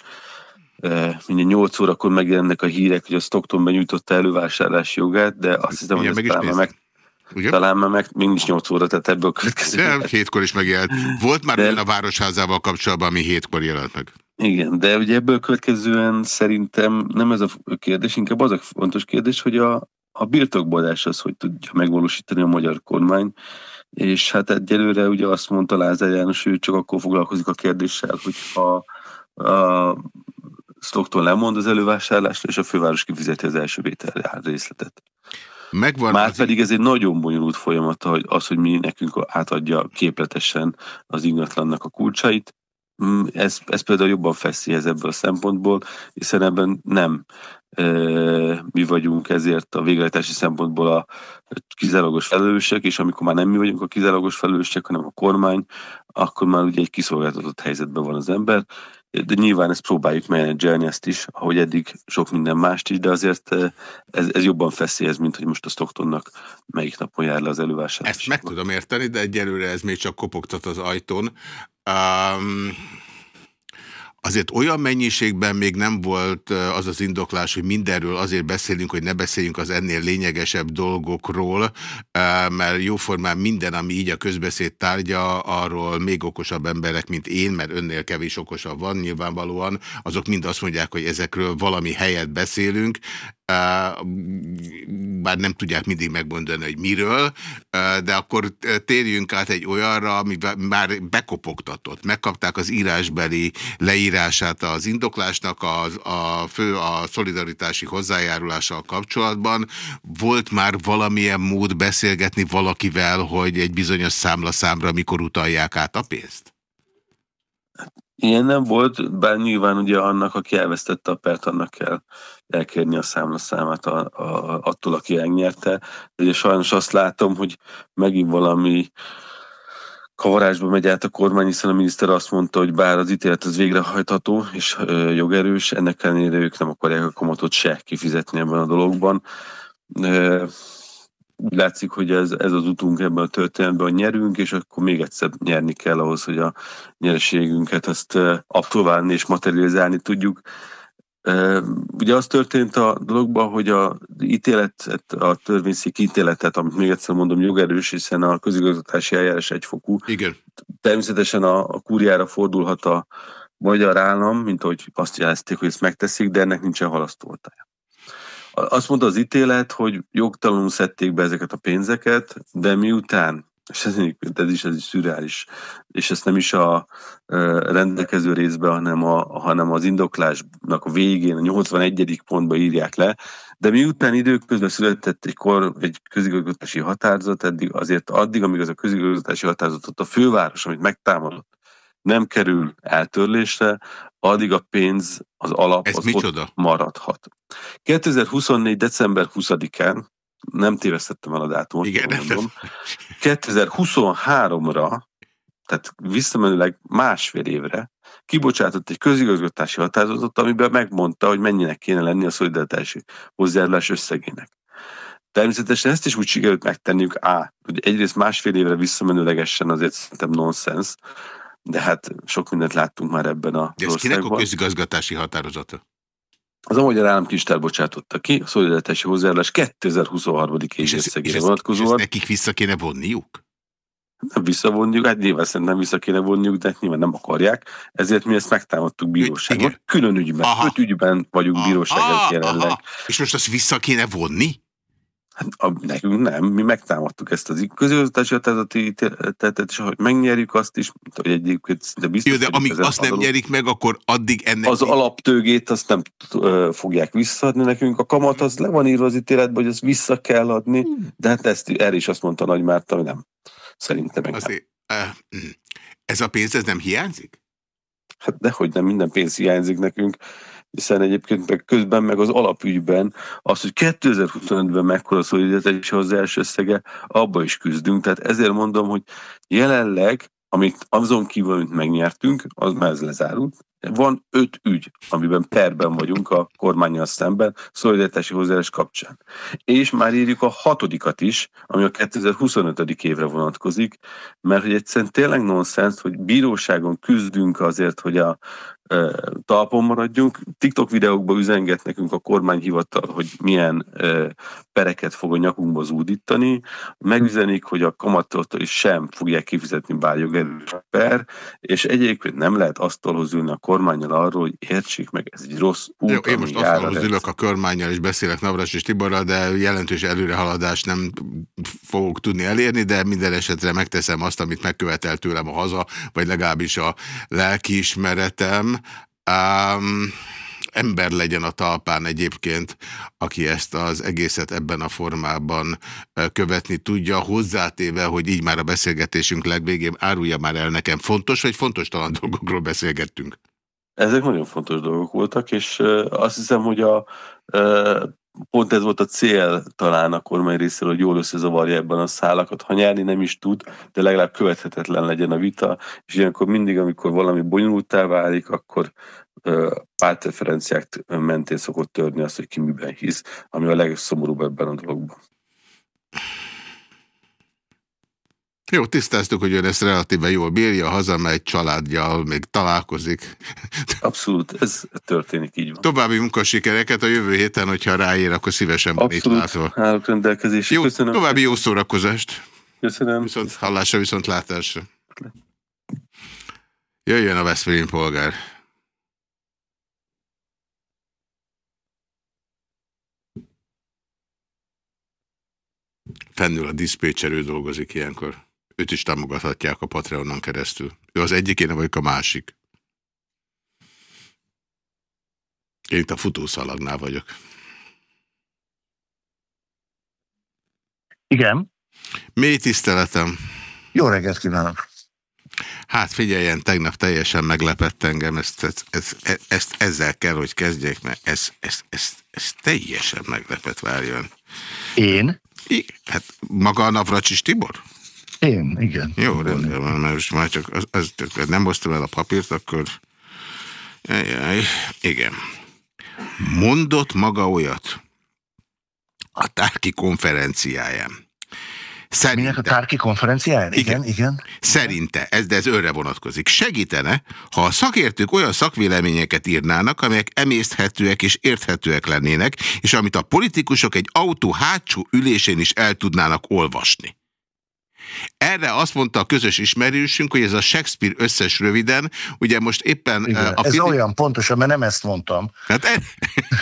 e, minden 8 órakor megjelennek a hírek, hogy a Stockton benyújtotta elővásárlási jogát, de azt hiszem, hogy ez meg, meg Ugye? Talán már meg mégis 8 óra, tehát ebből következő. De hétkor is megjelent. Volt már de... olyan a városházával kapcsolatban, ami hétkor jelent meg. Igen, de ugye ebből következően szerintem nem ez a kérdés, inkább az a fontos kérdés, hogy a, a birtokbolás az, hogy tudja megvalósítani a magyar kormány, és hát egyelőre ugye azt mondta Lázár János, hogy csak akkor foglalkozik a kérdéssel, hogyha a Stockton lemond az elővásárlásra, és a főváros kifizeti az első vétel részletet. Megvan Már az... pedig ez egy nagyon bonyolult folyamat, hogy az, hogy mi nekünk átadja képletesen az ingatlannak a kulcsait, mm, ez, ez például jobban feszi ez ebből a szempontból, hiszen ebben nem e, mi vagyunk ezért a végrehajtási szempontból a kizárólagos felelősek, és amikor már nem mi vagyunk a kizárólagos felelősek, hanem a kormány, akkor már ugye egy kiszolgáltatott helyzetben van az ember, de nyilván ezt próbáljuk menedzselni ezt is, ahogy eddig sok minden mást is, de azért eh, ez, ez jobban feszélyez, mint hogy most a Stocktonnak melyik napon jár le az elővásárlás. Ezt meg tudom érteni, de egyelőre ez még csak kopogtat az ajtón. Um, Azért olyan mennyiségben még nem volt az az indoklás, hogy mindenről azért beszélünk, hogy ne beszéljünk az ennél lényegesebb dolgokról, mert jóformán minden, ami így a közbeszéd tárgya, arról még okosabb emberek, mint én, mert önnél kevés okosabb van nyilvánvalóan, azok mind azt mondják, hogy ezekről valami helyet beszélünk, bár nem tudják mindig megmondani, hogy miről, de akkor térjünk át egy olyanra, ami már bekopogtatott. Megkapták az írásbeli leírását az indoklásnak, a, a fő a szolidaritási hozzájárulással kapcsolatban. Volt már valamilyen mód beszélgetni valakivel, hogy egy bizonyos számlaszámra mikor utalják át a pénzt? Ilyen nem volt, bár nyilván ugye annak, aki elvesztette a pert, annak kell elkérni a számlaszámát a, a, attól, aki elnyerte. De ugye sajnos azt látom, hogy megint valami kavarásba megy át a kormány, hiszen a miniszter azt mondta, hogy bár az ítélet az végrehajtható és ö, jogerős, ennek ellenére ők nem akarják a kamatot se kifizetni ebben a dologban. Ö, úgy látszik, hogy ez, ez az utunk ebben a történetben, hogy nyerünk, és akkor még egyszer nyerni kell ahhoz, hogy a nyereségünket ezt aktuálni és materializálni tudjuk. Ugye az történt a dologban, hogy a ítéletet, a törvényszék ítéletet, amit még egyszer mondom, jogerős, hiszen a közigazgatási eljárás egyfokú. Igen. Természetesen a, a kúriára fordulhat a magyar állam, mint ahogy azt jelezték, hogy ezt megteszik, de ennek nincsen halasztóoltája. Azt mondta az ítélet, hogy jogtalanul szedték be ezeket a pénzeket, de miután, és ez, ez is, ez is szürreális, és ezt nem is a rendelkező részben, hanem, a, hanem az indoklásnak a végén, a 81. pontban írják le, de miután időközben született egy, kor, egy közigazgatási határozat, eddig azért addig, amíg az a közigazgatási határozatot a főváros, amit megtámadott, nem kerül eltörlésre, addig a pénz, az alap Ez az micsoda? ott maradhat. 2024. december 20-án, nem tévesztettem el a dátumot, Igen, mondom, 2023-ra, tehát visszamenőleg másfél évre kibocsátott egy közigazgatási határozatot, amiben megmondta, hogy mennyinek kéne lenni a szolidaritási hozzájárulás összegének. Természetesen ezt is úgy sikerült megtenniük, á, hogy egyrészt másfél évre visszamenőlegesen azért szerintem nonsens, de hát sok mindent láttunk már ebben a De ez kinek a közigazgatási határozata? Az a Magyar Államkincstár bocsátotta ki a szolidaritási hozzájárulás 2023. év összegére vonatkozóan. És ezt nekik vissza kéne vonniuk? Nem visszavonjuk, hát nyilván szerintem vissza kéne vonniuk, de nyilván nem akarják. Ezért mi ezt megtámadtuk bíróságon. Külön ügyben, Aha. öt ügyben vagyunk bíróságon jelenleg. És most azt vissza kéne vonni? Hát a, nekünk nem, mi megtámadtuk ezt az közigazgatási határozati ítéletet, és ahogy megnyerjük azt is, hogy egyébként de biztos... Jó, de amíg azt nem adalom, nyerik meg, akkor addig ennek... Az mi... alaptőgét azt nem uh, fogják visszaadni nekünk, a kamat az le van írva az ítéletben, hogy azt vissza kell adni, hmm. de hát ezt erre is azt mondta Nagy Márta, hogy nem. Szerintem meg Azért, uh, Ez a pénz, ez nem hiányzik? Hát dehogy nem, minden pénz hiányzik nekünk hiszen egyébként meg közben meg az alapügyben az, hogy 2025-ben mekkora szolidaritás az első összege, abba is küzdünk. Tehát ezért mondom, hogy jelenleg, amit azon kívül, amit megnyertünk, az már ez lezárult, Van öt ügy, amiben perben vagyunk a kormányjal szemben, szolidaritási hozzáállás kapcsán. És már írjuk a hatodikat is, ami a 2025. évre vonatkozik, mert hogy egyszerűen tényleg nonsens, hogy bíróságon küzdünk azért, hogy a talpon maradjunk. TikTok videókba üzenget nekünk a kormányhivatal, hogy milyen pereket fog a nyakunkba zúdítani. Megüzenik, hogy a kamatot is sem fogják kifizetni bár jogerős per, és egyébként nem lehet asztalhoz ülni a kormányjal arról, hogy értsék meg, ez egy rossz út. Jó, én most asztalhoz ülök a kormányjal, és beszélek Navras és Tiborral, de jelentős előrehaladást nem fogok tudni elérni, de minden esetre megteszem azt, amit megkövetel tőlem a haza, vagy legalábbis a lelkiismeretem, Um, ember legyen a talpán egyébként, aki ezt az egészet ebben a formában követni tudja, hozzátéve, hogy így már a beszélgetésünk legvégén árulja már el nekem fontos, vagy fontos talán dolgokról beszélgettünk? Ezek nagyon fontos dolgok voltak, és azt hiszem, hogy a pont ez volt a cél talán a kormány részéről, hogy jól összezavarja ebben a szálakat. Ha nyerni nem is tud, de legalább követhetetlen legyen a vita, és ilyenkor mindig, amikor valami bonyolultá válik, akkor pártreferenciák mentén szokott törni azt, hogy ki miben hisz, ami a legszomorúbb ebben a dologban. Jó, tisztáztuk, hogy ön ezt relatíve jól bírja, hazamegy, családjal még találkozik. Abszolút, ez történik így van. További munkasikereket a jövő héten, hogyha ráér, akkor szívesen van itt látva. állok rendelkezésre. Jó, Köszönöm. További jó szórakozást. Köszönöm. Viszont hallásra, viszont látásra. Jöjjön a Veszprém polgár. Fennül a diszpécserő dolgozik ilyenkor. Őt is támogathatják a Patreonon keresztül. Ő az egyik, én vagyok a másik. Én itt a futószalagnál vagyok. Igen. Mély tiszteletem. Jó reggelt kívánok. Hát figyeljen, tegnap teljesen meglepett engem, ezt, ezt, ezt, ezt ezzel kell, hogy kezdjék, mert ez, ez, ez, ez teljesen meglepett, várjon. Én? I, hát maga a Navracsis Tibor? Én, igen. Jó, rendben van, mert most már csak az, az, nem hoztam el a papírt, akkor... Jaj, igen. Mondott maga olyat a tárki konferenciáján. Szerinte, Minek a tárki konferenciáján? Igen, igen. igen. Szerinte, ez, de ez őre vonatkozik. Segítene, ha a szakértők olyan szakvéleményeket írnának, amelyek emészthetőek és érthetőek lennének, és amit a politikusok egy autó hátsó ülésén is el tudnának olvasni. Erre azt mondta a közös ismerősünk, hogy ez a Shakespeare összes röviden, ugye most éppen... Igen, a ez olyan pontosan, mert nem ezt mondtam. Hát e...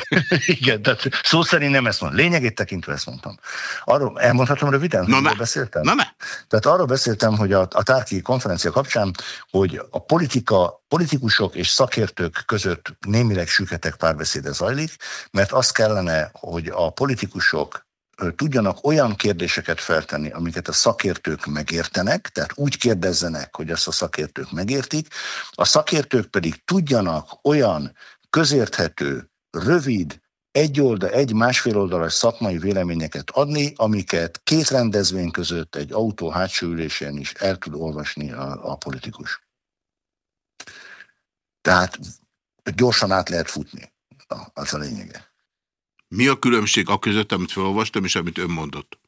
Igen, tehát szó szerint nem ezt mondtam. Lényegét tekintve ezt mondtam. Arról elmondhatom röviden, Na ne. beszéltem? Na ne. Tehát arról beszéltem, hogy a, a tárki konferencia kapcsán, hogy a politika, politikusok és szakértők között némileg süketek párbeszéde zajlik, mert azt kellene, hogy a politikusok tudjanak olyan kérdéseket feltenni, amiket a szakértők megértenek, tehát úgy kérdezzenek, hogy ezt a szakértők megértik, a szakértők pedig tudjanak olyan közérthető, rövid, egy oldal, egy másfél oldalas szakmai véleményeket adni, amiket két rendezvény között egy autó hátsó ülésén is el tud olvasni a, a politikus. Tehát gyorsan át lehet futni. Az a lényege. Mi a különbség a között, amit felolvastam, és amit ön mondott?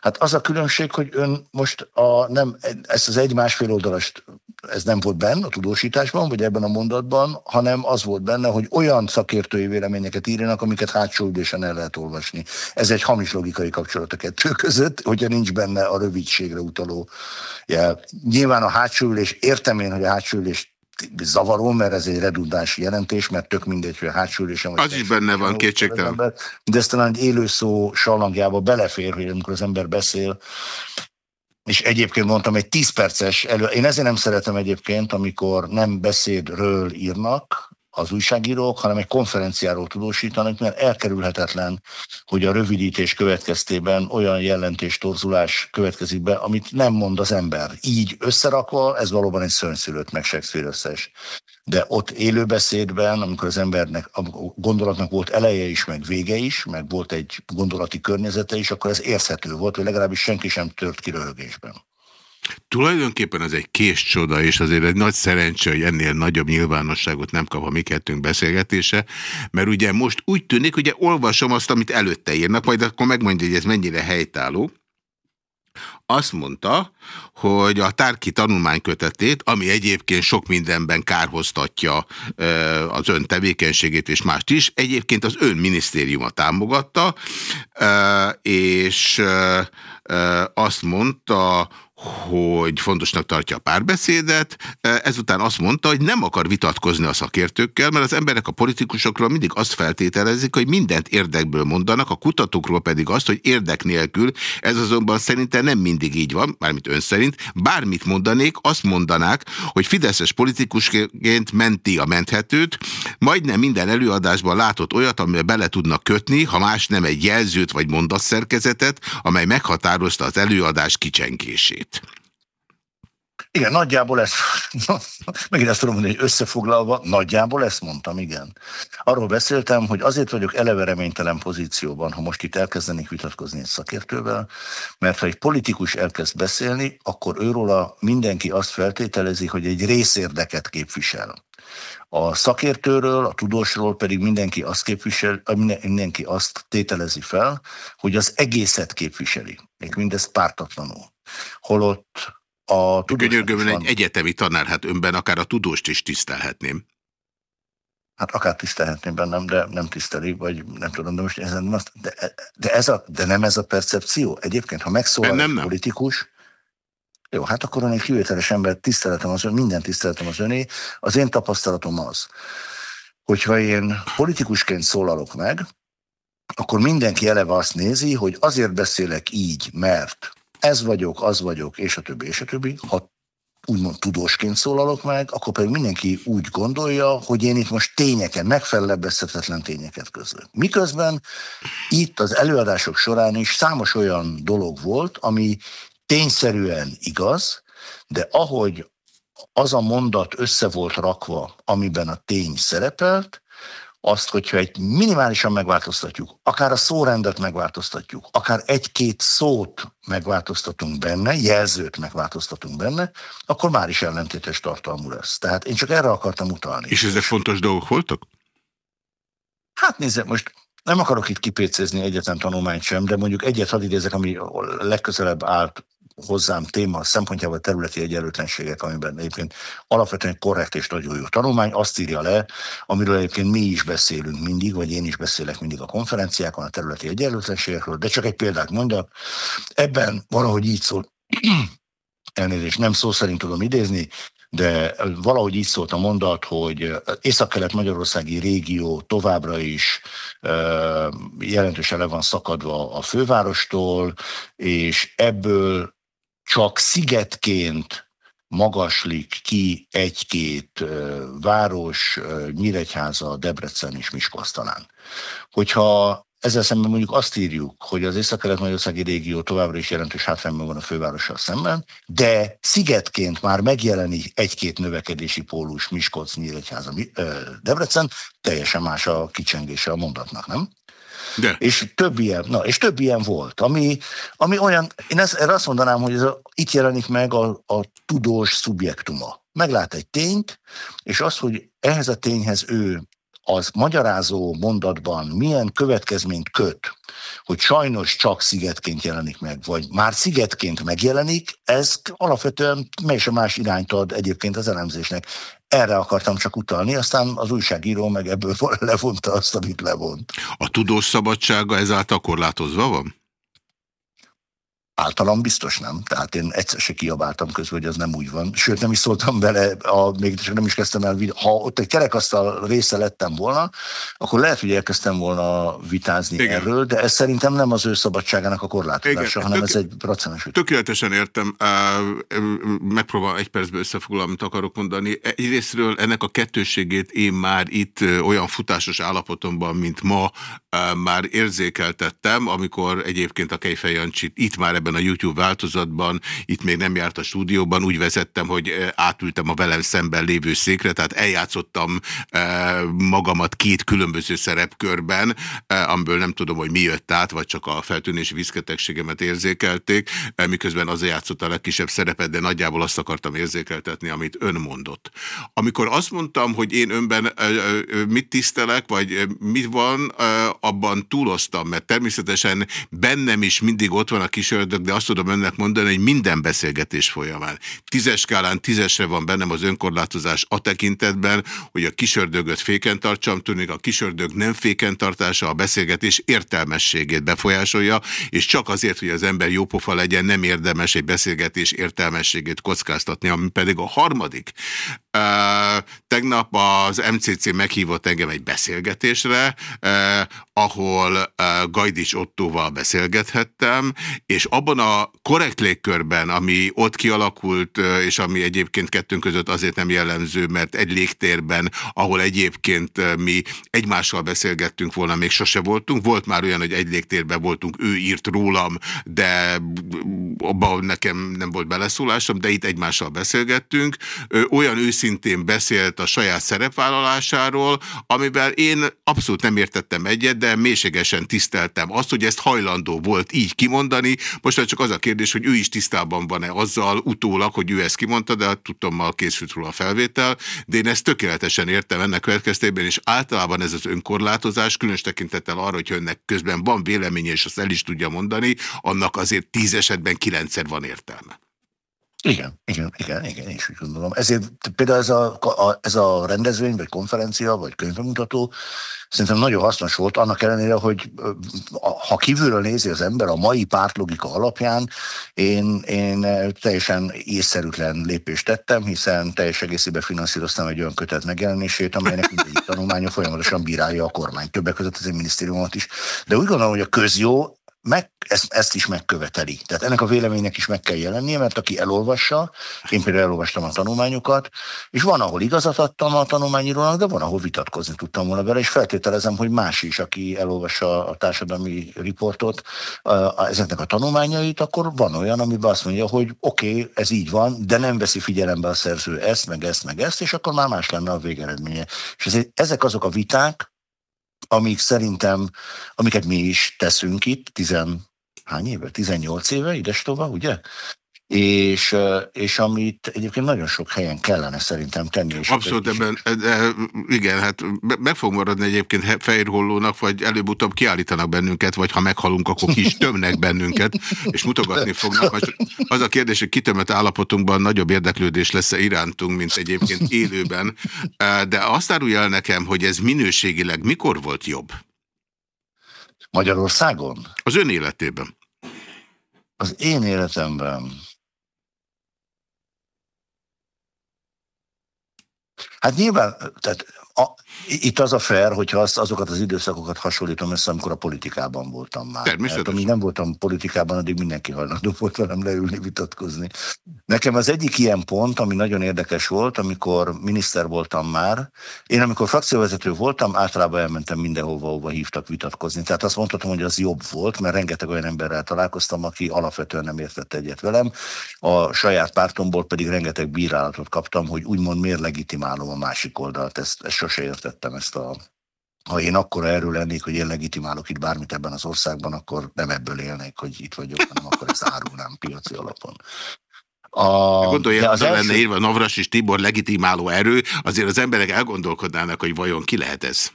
Hát az a különbség, hogy ön most a, nem, ezt az egy-másfél oldalast, ez nem volt benne a tudósításban, vagy ebben a mondatban, hanem az volt benne, hogy olyan szakértői véleményeket írjanak, amiket hátsó ülésen el lehet olvasni. Ez egy hamis logikai kapcsolat a kettő között, hogyha nincs benne a rövidségre utaló jel. Nyilván a hátsó ülés, értem én, hogy a hátsó ülés zavaró, mert ez egy redundáns jelentés, mert tök mindegy, hogy a hátsó ülésen... Az is benne van, kétségtelen. De ez talán egy élő szó salangjába belefér, hogy amikor az ember beszél, és egyébként mondtam, egy 10 perces elő... Én ezért nem szeretem egyébként, amikor nem beszédről írnak, az újságírók, hanem egy konferenciáról tudósítanak, mert elkerülhetetlen, hogy a rövidítés következtében olyan jelentés torzulás következik be, amit nem mond az ember. Így összerakva, ez valóban egy szörnyszülött, meg Shakespeare összes. De ott élőbeszédben, amikor az embernek, a gondolatnak volt eleje is, meg vége is, meg volt egy gondolati környezete is, akkor ez érthető volt, hogy legalábbis senki sem tört ki röhögésben. Tulajdonképpen az egy kés csoda, és azért egy nagy szerencse, hogy ennél nagyobb nyilvánosságot nem kap a mi kettőnk beszélgetése, mert ugye most úgy tűnik, ugye olvasom azt, amit előtte írnak, majd akkor megmondja, hogy ez mennyire helytálló. Azt mondta, hogy a tárki tanulmánykötetét, ami egyébként sok mindenben kárhoztatja az ön tevékenységét és mást is, egyébként az ön minisztériuma támogatta, és azt mondta, hogy fontosnak tartja a párbeszédet, ezután azt mondta, hogy nem akar vitatkozni a szakértőkkel, mert az emberek a politikusokról mindig azt feltételezik, hogy mindent érdekből mondanak, a kutatókról pedig azt, hogy érdek nélkül, ez azonban szerintem nem mindig így van, mármint ön szerint, bármit mondanék, azt mondanák, hogy Fideszes politikusként menti a menthetőt, majdnem minden előadásban látott olyat, amivel bele tudnak kötni, ha más nem egy jelzőt vagy mondatszerkezetet, amely meghatározta az előadás kicsengését. Igen, nagyjából ezt, megint ezt tudom mondani, hogy összefoglalva, nagyjából ezt mondtam, igen. Arról beszéltem, hogy azért vagyok eleve reménytelen pozícióban, ha most itt elkezdenék vitatkozni egy szakértővel, mert ha egy politikus elkezd beszélni, akkor őróla mindenki azt feltételezi, hogy egy részérdeket képvisel. A szakértőről, a tudósról pedig mindenki azt képvisel, mindenki azt tételezi fel, hogy az egészet képviseli, még mindez pártatlanul. Holott a Könyörgöm, egy egyetemi tanár, hát önben akár a tudóst is tisztelhetném. Hát akár tisztelhetném bennem, de nem tiszteli, vagy nem tudom, de most ezen, de, de, ez a, de nem ez a percepció. Egyébként, ha megszólal nem, egy politikus, jó, hát akkor ön egy kivételes ember, tiszteletem az ön, minden tiszteletem az öné. Az én tapasztalatom az, hogyha én politikusként szólalok meg, akkor mindenki eleve azt nézi, hogy azért beszélek így, mert ez vagyok, az vagyok, és a többi, és a többi. Ha úgymond tudósként szólalok meg, akkor pedig mindenki úgy gondolja, hogy én itt most tényeken, megfelebbezhetetlen tényeket közlök. Miközben itt az előadások során is számos olyan dolog volt, ami tényszerűen igaz, de ahogy az a mondat össze volt rakva, amiben a tény szerepelt, azt, hogyha egy minimálisan megváltoztatjuk, akár a szórendet megváltoztatjuk, akár egy-két szót megváltoztatunk benne, jelzőt megváltoztatunk benne, akkor már is ellentétes tartalmú lesz. Tehát én csak erre akartam utalni. És ezek fontos dolgok voltak? Hát nézze, most nem akarok itt kipécézni egyetlen tanulmányt sem, de mondjuk egyet hadd idézek, ami legközelebb állt hozzám téma szempontjából területi egyenlőtlenségek, amiben egyébként alapvetően korrekt és nagyon jó tanulmány, azt írja le, amiről egyébként mi is beszélünk mindig, vagy én is beszélek mindig a konferenciákon a területi egyenlőtlenségekről, de csak egy példát mondjak. Ebben valahogy így szól, elnézést, nem szó szerint tudom idézni, de valahogy így szólt a mondat, hogy észak-kelet-magyarországi régió továbbra is jelentősen le van szakadva a fővárostól, és ebből csak szigetként magaslik ki egy-két város, Nyíregyháza, Debrecen és Miskolc talán. Hogyha ezzel szemben mondjuk azt írjuk, hogy az észak-kelet-magyarországi régió továbbra is jelentős hátrányban van a fővárossal szemben, de szigetként már megjelenik egy-két növekedési pólus Miskolc, Nyíregyháza, Debrecen, teljesen más a kicsengése a mondatnak, nem? De. És több ilyen, na, és több ilyen volt, ami, ami olyan, én ezt, erre azt mondanám, hogy ez a, itt jelenik meg a, a tudós szubjektuma. Meglát egy tényt, és az, hogy ehhez a tényhez ő az magyarázó mondatban milyen következményt köt, hogy sajnos csak szigetként jelenik meg, vagy már szigetként megjelenik, ez alapvetően mely más irányt ad egyébként az elemzésnek. Erre akartam csak utalni, aztán az újságíró meg ebből levonta azt, amit levont. A tudós szabadsága ezáltal korlátozva van? Általam biztos nem. Tehát én egyszer se kiabáltam közben, hogy az nem úgy van. Sőt, nem is szóltam vele, a, még csak nem is kezdtem el, ha ott egy kerekasztal része lettem volna, akkor lehet, hogy elkezdtem volna vitázni Igen. erről, de ez szerintem nem az ő szabadságának a korlátozása, Igen. hanem Tök, ez egy racionális. Tökéletesen értem. Megpróbálom egy percben összefoglalni, amit akarok mondani. Egyrésztről ennek a kettőségét én már itt olyan futásos állapotomban, mint ma, már érzékeltettem, amikor egyébként a Kejfej Jancsit itt már ebben a YouTube változatban, itt még nem járt a stúdióban, úgy vezettem, hogy átültem a velem szemben lévő székre, tehát eljátszottam magamat két különböző szerepkörben, amiből nem tudom, hogy mi jött át, vagy csak a feltűnési viszketegségemet érzékelték, miközben az játszott a legkisebb szerepet, de nagyjából azt akartam érzékeltetni, amit ön mondott. Amikor azt mondtam, hogy én önben mit tisztelek, vagy mit van, abban túloztam, mert természetesen bennem is mindig ott van a kis ördög, de azt tudom önnek mondani, hogy minden beszélgetés folyamán. Tízes skálán tízesre van bennem az önkorlátozás a tekintetben, hogy a kisördögöt féken tartsam, tudni, a kisördög nem féken tartása a beszélgetés értelmességét befolyásolja, és csak azért, hogy az ember jópofa legyen, nem érdemes egy beszélgetés értelmességét kockáztatni, ami pedig a harmadik. Uh, tegnap az MCC meghívott engem egy beszélgetésre, uh, ahol uh, Gajdics Ottóval beszélgethettem, és abban a korrekt légkörben, ami ott kialakult, és ami egyébként kettőnk között azért nem jellemző, mert egy légtérben, ahol egyébként mi egymással beszélgettünk volna, még sose voltunk. Volt már olyan, hogy egy légtérben voltunk, ő írt rólam, de abban nekem nem volt beleszólásom, de itt egymással beszélgettünk. Olyan őszintén beszélt a saját szerepvállalásáról, amivel én abszolút nem értettem egyet, de mélységesen tiszteltem azt, hogy ezt hajlandó volt így kimondani. Most már csak az a kérdés, hogy ő is tisztában van-e azzal utólag, hogy ő ezt kimondta, de tudtommal készült róla a felvétel, de én ezt tökéletesen értem ennek következtében, és általában ez az önkorlátozás, különös tekintettel arra, hogy önnek közben van véleménye, és azt el is tudja mondani, annak azért tíz esetben kilencszer van értelme. Igen, igen, igen, igen, én is úgy gondolom. Ezért például ez a, a, ez a rendezvény, vagy konferencia, vagy könyvemutató szerintem nagyon hasznos volt, annak ellenére, hogy ha kívülről nézi az ember a mai pártlogika alapján, én, én teljesen észszerűtlen lépést tettem, hiszen teljes egészében finanszíroztam egy olyan kötet megjelenését, amelynek mindegyik tanulmánya folyamatosan bírálja a kormány, többek között az egy minisztériumot is. De úgy gondolom, hogy a közjó meg, ezt, ezt is megköveteli. Tehát ennek a véleménynek is meg kell jelennie, mert aki elolvassa, én például elolvastam a tanulmányokat, és van, ahol igazat adtam a tanulmányírónak, de van, ahol vitatkozni tudtam volna vele, és feltételezem, hogy más is, aki elolvassa a társadalmi riportot, ezeknek a tanulmányait, akkor van olyan, amiben azt mondja, hogy oké, okay, ez így van, de nem veszi figyelembe a szerző ezt, meg ezt, meg ezt, és akkor már más lenne a végeredménye. És ezért, ezek azok a viták, amik szerintem, amiket mi is teszünk itt, tizen, hány éve? 18 éve, ides tovább, ugye? És, és amit egyébként nagyon sok helyen kellene szerintem tenni. És Abszolút ebben, de, igen, hát meg fog maradni egyébként fehérhollónak, vagy előbb-utóbb kiállítanak bennünket, vagy ha meghalunk, akkor ki is tömnek bennünket, és mutogatni fognak. Az a kérdés, hogy kitömött állapotunkban nagyobb érdeklődés lesz-e irántunk, mint egyébként élőben, de azt árulja el nekem, hogy ez minőségileg mikor volt jobb? Magyarországon? Az ön életében. Az én életemben. Hát nyilván, tehát a, itt az a fair, hogyha azt, azokat az időszakokat hasonlítom össze, amikor a politikában voltam már. Természetesen. Hát, amíg nem voltam politikában, addig mindenki hajlandó volt velem leülni, vitatkozni. Nekem az egyik ilyen pont, ami nagyon érdekes volt, amikor miniszter voltam már, én amikor frakcióvezető voltam, általában elmentem mindenhova, ahova hívtak vitatkozni. Tehát azt mondhatom, hogy az jobb volt, mert rengeteg olyan emberrel találkoztam, aki alapvetően nem értett egyet velem. A saját pártomból pedig rengeteg bírálatot kaptam, hogy úgymond miért legitimálom a másik oldalt. Ezt, ezt sose értettem ezt a ha én akkor erről lennék, hogy én legitimálok itt bármit ebben az országban, akkor nem ebből élnék, hogy itt vagyok, hanem akkor ezt árulnám piaci alapon. A, Gondolja, az első... lenne írva Navras és Tibor legitimáló erő, azért az emberek elgondolkodnának, hogy vajon ki lehet ez.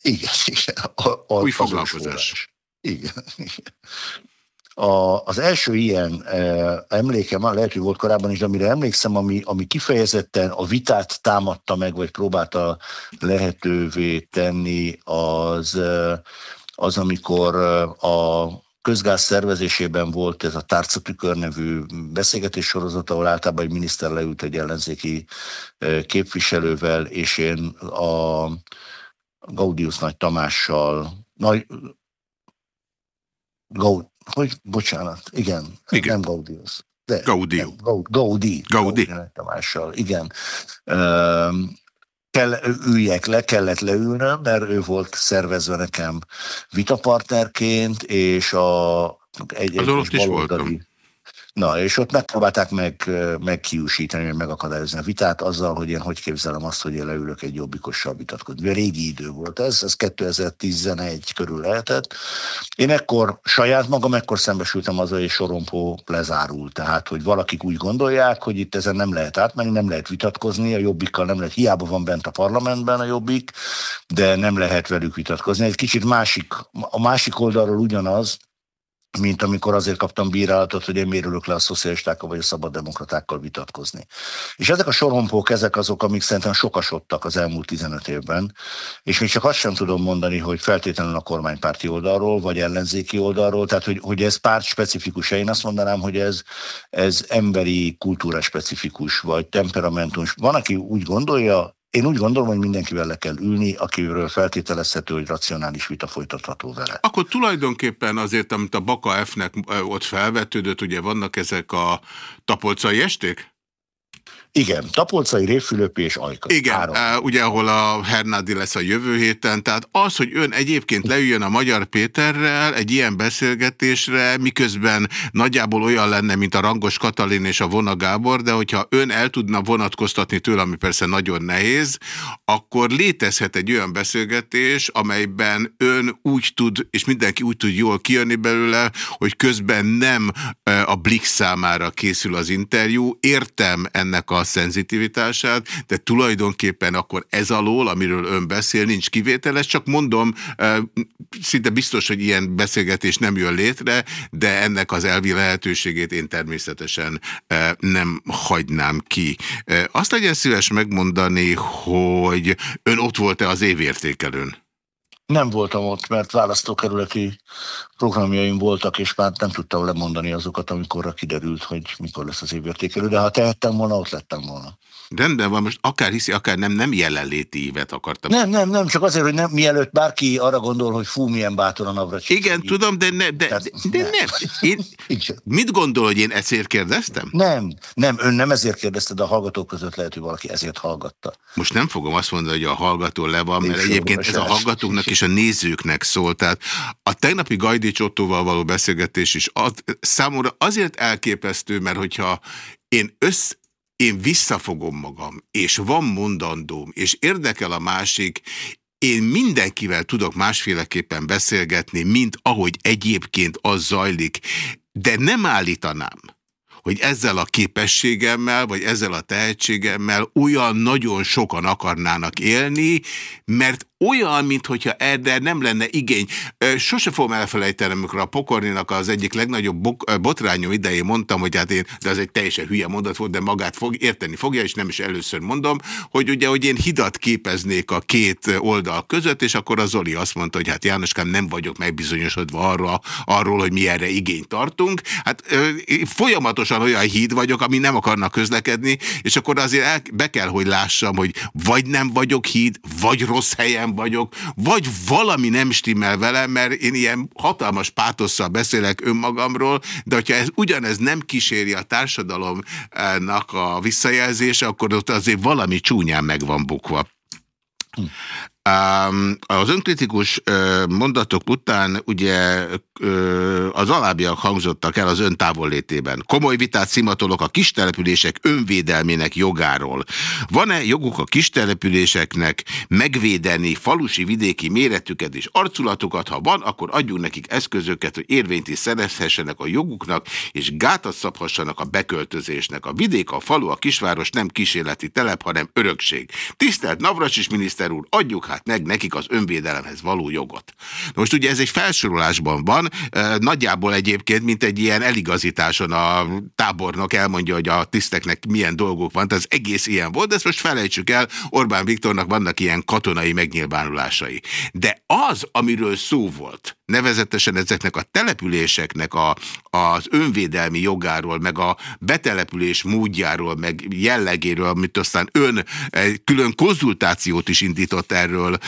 Igen, igen. A, a, Új foglalkozás. Igen, igen. A, az első ilyen e, emlékem, lehet, hogy volt korábban is, de amire emlékszem, ami, ami kifejezetten a vitát támadta meg, vagy próbálta lehetővé tenni, az, e, az amikor e, a közgáz szervezésében volt ez a tárcatükör nevű beszélgetés sorozat, ahol általában egy miniszter leült egy ellenzéki e, képviselővel, és én a Gaudius Nagy Tamással, nagy, Gaud, hogy, bocsánat, igen, igen. nem Gaudius. De, Gaudi. Gaudi. Gaudi. Gaudi. Tamással, igen. Um, kell, üljek le, kellett leülnöm, mert ő volt szervezve nekem vitapartnerként, és a egy, egy is baloldali, Na, és ott megpróbálták meg, megkiúsítani, meg megakadályozni a vitát azzal, hogy én hogy képzelem azt, hogy én leülök egy jobbikossal vitatkozni. A régi idő volt ez, ez 2011 körül lehetett. Én ekkor saját magam ekkor szembesültem azzal, hogy sorompó lezárul. Tehát, hogy valakik úgy gondolják, hogy itt ezen nem lehet átmenni, nem lehet vitatkozni, a jobbikkal nem lehet, hiába van bent a parlamentben a jobbik, de nem lehet velük vitatkozni. Egy kicsit másik, a másik oldalról ugyanaz, mint amikor azért kaptam bírálatot, hogy én mérülök le a szocialistákkal vagy a szabaddemokratákkal vitatkozni. És ezek a sorompók, ezek azok, amik szerintem sokasodtak az elmúlt 15 évben, és még csak azt sem tudom mondani, hogy feltétlenül a kormánypárti oldalról, vagy ellenzéki oldalról, tehát hogy, hogy ez párt specifikus. Én azt mondanám, hogy ez, ez emberi kultúra specifikus, vagy temperamentum. Van, aki úgy gondolja, én úgy gondolom, hogy mindenkivel le kell ülni, akiről feltételezhető, hogy racionális vita folytatható vele. Akkor tulajdonképpen azért, amit a Baka F-nek ott felvetődött, ugye vannak ezek a tapolcai esték? Igen, Tapolcai, Révfülöpi és Ajka. Igen, Három. ugye ahol a Hernádi lesz a jövő héten, tehát az, hogy ön egyébként leüljön a Magyar Péterrel egy ilyen beszélgetésre, miközben nagyjából olyan lenne, mint a Rangos Katalin és a Vona Gábor, de hogyha ön el tudna vonatkoztatni tőle, ami persze nagyon nehéz, akkor létezhet egy olyan beszélgetés, amelyben ön úgy tud, és mindenki úgy tud jól kijönni belőle, hogy közben nem a Blix számára készül az interjú. Értem ennek a szenzitivitását, de tulajdonképpen akkor ez alól, amiről ön beszél, nincs kivételes, csak mondom, szinte biztos, hogy ilyen beszélgetés nem jön létre, de ennek az elvi lehetőségét én természetesen nem hagynám ki. Azt legyen szíves megmondani, hogy ön ott volt-e az évértékelőn? Nem voltam ott, mert választókerületi programjaim voltak, és már nem tudtam lemondani azokat, amikorra kiderült, hogy mikor lesz az évértékelő, de ha tehettem volna, ott lettem volna. Rendben van, most akár hiszi, akár nem, nem jelenléti évet akartam. Nem, nem, nem, csak azért, hogy nem, mielőtt bárki arra gondol, hogy fú, milyen bátor a Navracsics. Igen, így. tudom, de, ne, de, Tehát, de nem. nem. Én, mit gondol, hogy én ezért kérdeztem? Nem, nem, ön nem ezért kérdezte, de a hallgatók között lehet, hogy valaki ezért hallgatta. Most nem fogom azt mondani, hogy a hallgató le van, mert egyébként ez a hallgatóknak és a nézőknek szól. Tehát a tegnapi Gajdi Csottóval való beszélgetés is az, számomra azért elképesztő, mert hogyha én össz, én visszafogom magam, és van mondandóm, és érdekel a másik, én mindenkivel tudok másféleképpen beszélgetni, mint ahogy egyébként az zajlik, de nem állítanám, hogy ezzel a képességemmel, vagy ezzel a tehetségemmel olyan nagyon sokan akarnának élni, mert olyan, mintha erre nem lenne igény. Sose fogom elfelejteni, amikor a pokorninak az egyik legnagyobb botrányom idején mondtam, hogy hát én, de az egy teljesen hülye mondat volt, de magát fog, érteni fogja, és nem is először mondom, hogy ugye, hogy én hidat képeznék a két oldal között, és akkor az Zoli azt mondta, hogy hát Jánoskám nem vagyok megbizonyosodva arra, arról, hogy mi erre igényt tartunk. Hát folyamatosan olyan híd vagyok, ami nem akarnak közlekedni, és akkor azért el, be kell, hogy lássam, hogy vagy nem vagyok híd, vagy rossz helyen vagyok, vagy valami nem stimmel velem, mert én ilyen hatalmas pátosszal beszélek önmagamról, de hogyha ez ugyanez nem kíséri a társadalomnak a visszajelzése, akkor ott azért valami csúnyán meg van bukva. Hm. Az önkritikus mondatok után ugye az alábbiak hangzottak el az ön távollétében. Komoly vitát szimatolok a kistelepülések önvédelmének jogáról. Van-e joguk a kistelepüléseknek megvédeni falusi vidéki méretüket és arculatukat? Ha van, akkor adjunk nekik eszközöket, hogy érvényt is szerezhessenek a joguknak, és gátat szabhassanak a beköltözésnek. A vidék, a falu, a kisváros nem kísérleti telep, hanem örökség. Tisztelt Navracsis miniszter úr, adjuk hát meg nekik az önvédelemhez való jogot. Most ugye ez egy felsorolásban van, nagyjából egyébként, mint egy ilyen eligazításon a tábornok elmondja, hogy a tiszteknek milyen dolgok van, tehát az egész ilyen volt, de ezt most felejtsük el, Orbán Viktornak vannak ilyen katonai megnyilvánulásai. De az, amiről szó volt, nevezetesen ezeknek a településeknek a, az önvédelmi jogáról, meg a betelepülés módjáról, meg jellegéről, amit aztán ön külön konzultációt is indított erről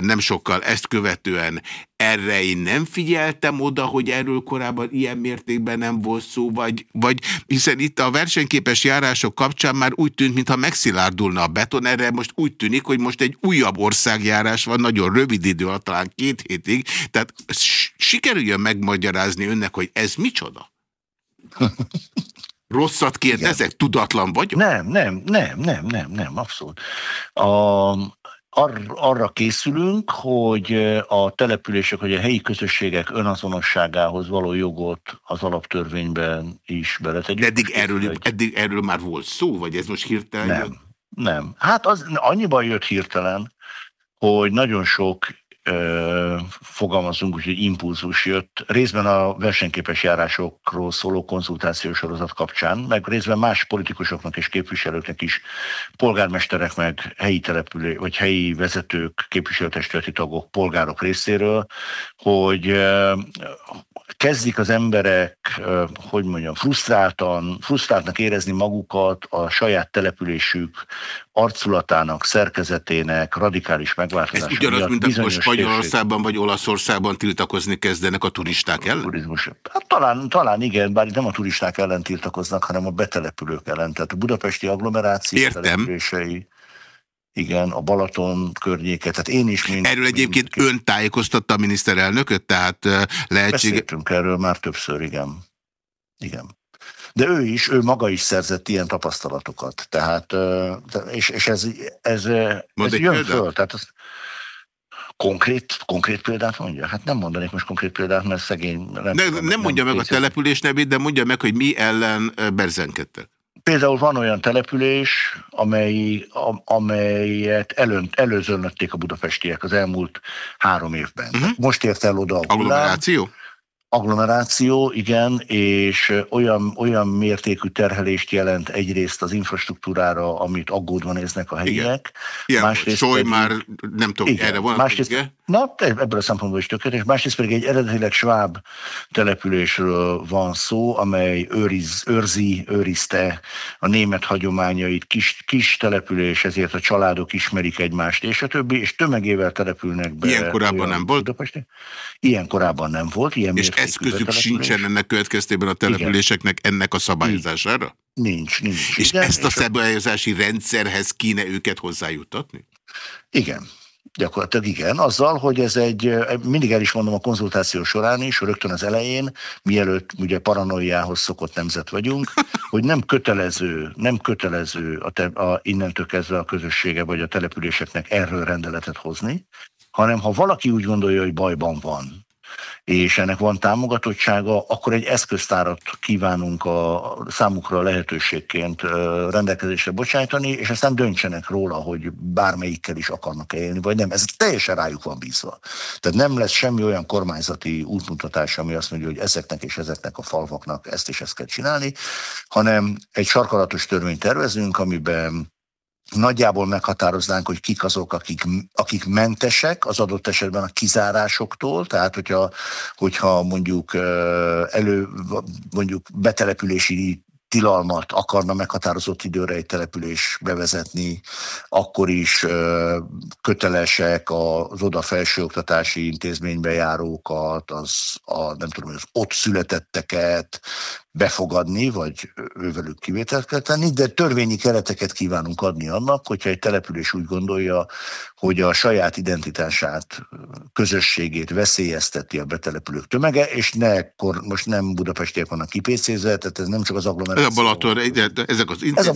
nem sokkal ezt követően. Erre én nem figyeltem oda, hogy erről korábban ilyen mértékben nem volt szó, vagy, vagy hiszen itt a versenyképes járások kapcsán már úgy tűnt, mintha megszilárdulna a beton, erre most úgy tűnik, hogy most egy újabb országjárás van, nagyon rövid idő alatt, talán két hétig, tehát sikerüljön megmagyarázni önnek, hogy ez micsoda? Rosszat kérdezek? Igen. Tudatlan vagyok? Nem, nem, nem, nem, nem, nem, abszolút. A, ar, arra készülünk, hogy a települések, hogy a helyi közösségek önazonosságához való jogot az alaptörvényben is beletegyük. De eddig erről, eddig erről már volt szó, vagy ez most hirtelen Nem, jön? nem. Hát az annyiban jött hirtelen, hogy nagyon sok fogalmazunk úgy, hogy impulzus jött, részben a versenyképes járásokról szóló konzultációs sorozat kapcsán, meg részben más politikusoknak és képviselőknek is, polgármesterek meg helyi települő, vagy helyi vezetők, képviselőtestületi tagok, polgárok részéről, hogy kezdik az emberek, hogy mondjam, frusztráltan, frusztráltnak érezni magukat a saját településük arculatának, szerkezetének radikális megváltozása. Ez ugyanaz, mint akkor Spanyolországban vagy Olaszországban tiltakozni kezdenek a turisták ellen? A turizmus. Hát, talán, talán igen, bár nem a turisták ellen tiltakoznak, hanem a betelepülők ellen. Tehát a budapesti agglomeráció Értem. települései igen, a Balaton környéket, tehát én is... Mind, erről egyébként mind, ön tájékoztatta a miniszterelnököt, tehát lehetség... Beszéltünk erről már többször, igen. Igen. De ő is, ő maga is szerzett ilyen tapasztalatokat. Tehát, és, és ez, ez, ez jön példát? föl. Tehát az, Konkrét, konkrét példát mondja? Hát nem mondanék most konkrét példát, mert szegény... Nem, nem, nem, nem mondja meg a település nevét, de mondja meg, hogy mi ellen berzenkedtek. Például van olyan település, amely, amelyet elön, előzönötték a budapestiek az elmúlt három évben. Uh-huh. Most ért el oda a Agglomeráció? Agglomeráció, igen, és olyan, olyan mértékű terhelést jelent egyrészt az infrastruktúrára, amit aggódva néznek a helyiek. Igen, másrészt soly pedig, már nem tudom, igen, erre van. Másrészt, igen? Na, ebből a szempontból is tökéletes. Másrészt pedig egy eredetileg sváb településről van szó, amely őriz, őrzi, őrizte a német hagyományait, kis, kis település, ezért a családok ismerik egymást, és a többi, és tömegével települnek be. Ilyen korábban nem volt? Budapesti. Ilyen korábban nem volt. Ilyen és eszközük sincsen ennek következtében a településeknek Igen. ennek a szabályozására? Nincs, nincs. És Igen, ezt a szabályozási rendszerhez kéne őket hozzájutatni? Igen. Gyakorlatilag igen, azzal, hogy ez egy, mindig el is mondom a konzultáció során is, rögtön az elején, mielőtt ugye paranoiához szokott nemzet vagyunk, hogy nem kötelező, nem kötelező a, te, a innentől kezdve a közössége vagy a településeknek erről rendeletet hozni, hanem ha valaki úgy gondolja, hogy bajban van, és ennek van támogatottsága, akkor egy eszköztárat kívánunk a számukra lehetőségként rendelkezésre bocsájtani, és aztán döntsenek róla, hogy bármelyikkel is akarnak élni, vagy nem. Ez teljesen rájuk van bízva. Tehát nem lesz semmi olyan kormányzati útmutatás, ami azt mondja, hogy ezeknek és ezeknek a falvaknak ezt és ezt kell csinálni, hanem egy sarkalatos törvényt tervezünk, amiben nagyjából meghatároznánk, hogy kik azok, akik, akik mentesek az adott esetben a kizárásoktól, tehát hogyha, hogyha mondjuk elő, mondjuk betelepülési tilalmat akarna meghatározott időre egy település bevezetni, akkor is kötelesek az oda felsőoktatási intézménybe járókat, az a, nem tudom, az ott születetteket, befogadni, vagy ővelük kivételt kell tenni, de törvényi kereteket kívánunk adni annak, hogyha egy település úgy gondolja, hogy a saját identitását, közösségét veszélyezteti a betelepülők tömege, és ne, kor, most nem budapestiek vannak kipécézve, tehát ez nem csak az agglomeráció. Ez a Balaton, ezek az ez a,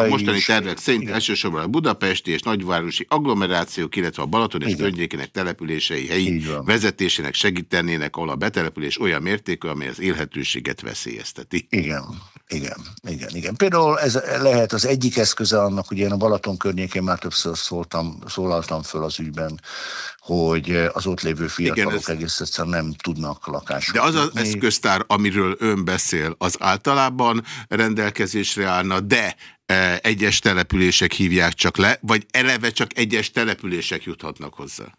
a mostani is. tervek szerint Igen. elsősorban a budapesti és nagyvárosi agglomerációk, illetve a Balaton és környékének települései helyi vezetésének segítenének, ahol a betelepülés olyan mértékű, amely az élhetőséget veszélyeztet működteti. Igen, igen, igen, igen. Például ez lehet az egyik eszköze annak, hogy én a Balaton környékén már többször szóltam, szólaltam föl az ügyben, hogy az ott lévő fiatalok igen, ez... egész egyszerűen nem tudnak lakást. De az az eszköztár, amiről ön beszél, az általában rendelkezésre állna, de e, egyes települések hívják csak le, vagy eleve csak egyes települések juthatnak hozzá?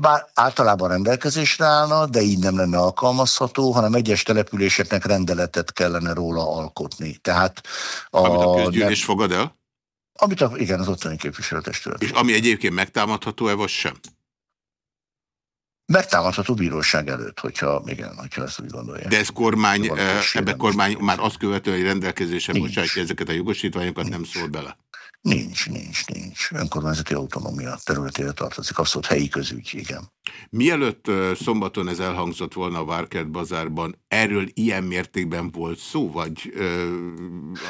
Bár általában rendelkezésre állna, de így nem lenne alkalmazható, hanem egyes településeknek rendeletet kellene róla alkotni. Tehát a, Amit a közgyűlés nem, fogad el? Amit a, igen, az ottani képviselőtestület. És ami egyébként megtámadható-e, vagy sem? Megtámadható bíróság előtt, hogyha, igen, hogyha ezt úgy gondolja. De ez kormány, ebbe kormány már azt követően, hogy rendelkezésre bocsátja ezeket a jogosítványokat, nem szól bele? Nincs, nincs, nincs. Önkormányzati autonómia területére tartozik, abszolút helyi közügy, igen. Mielőtt szombaton ez elhangzott volna a Várkert bazárban, erről ilyen mértékben volt szó, vagy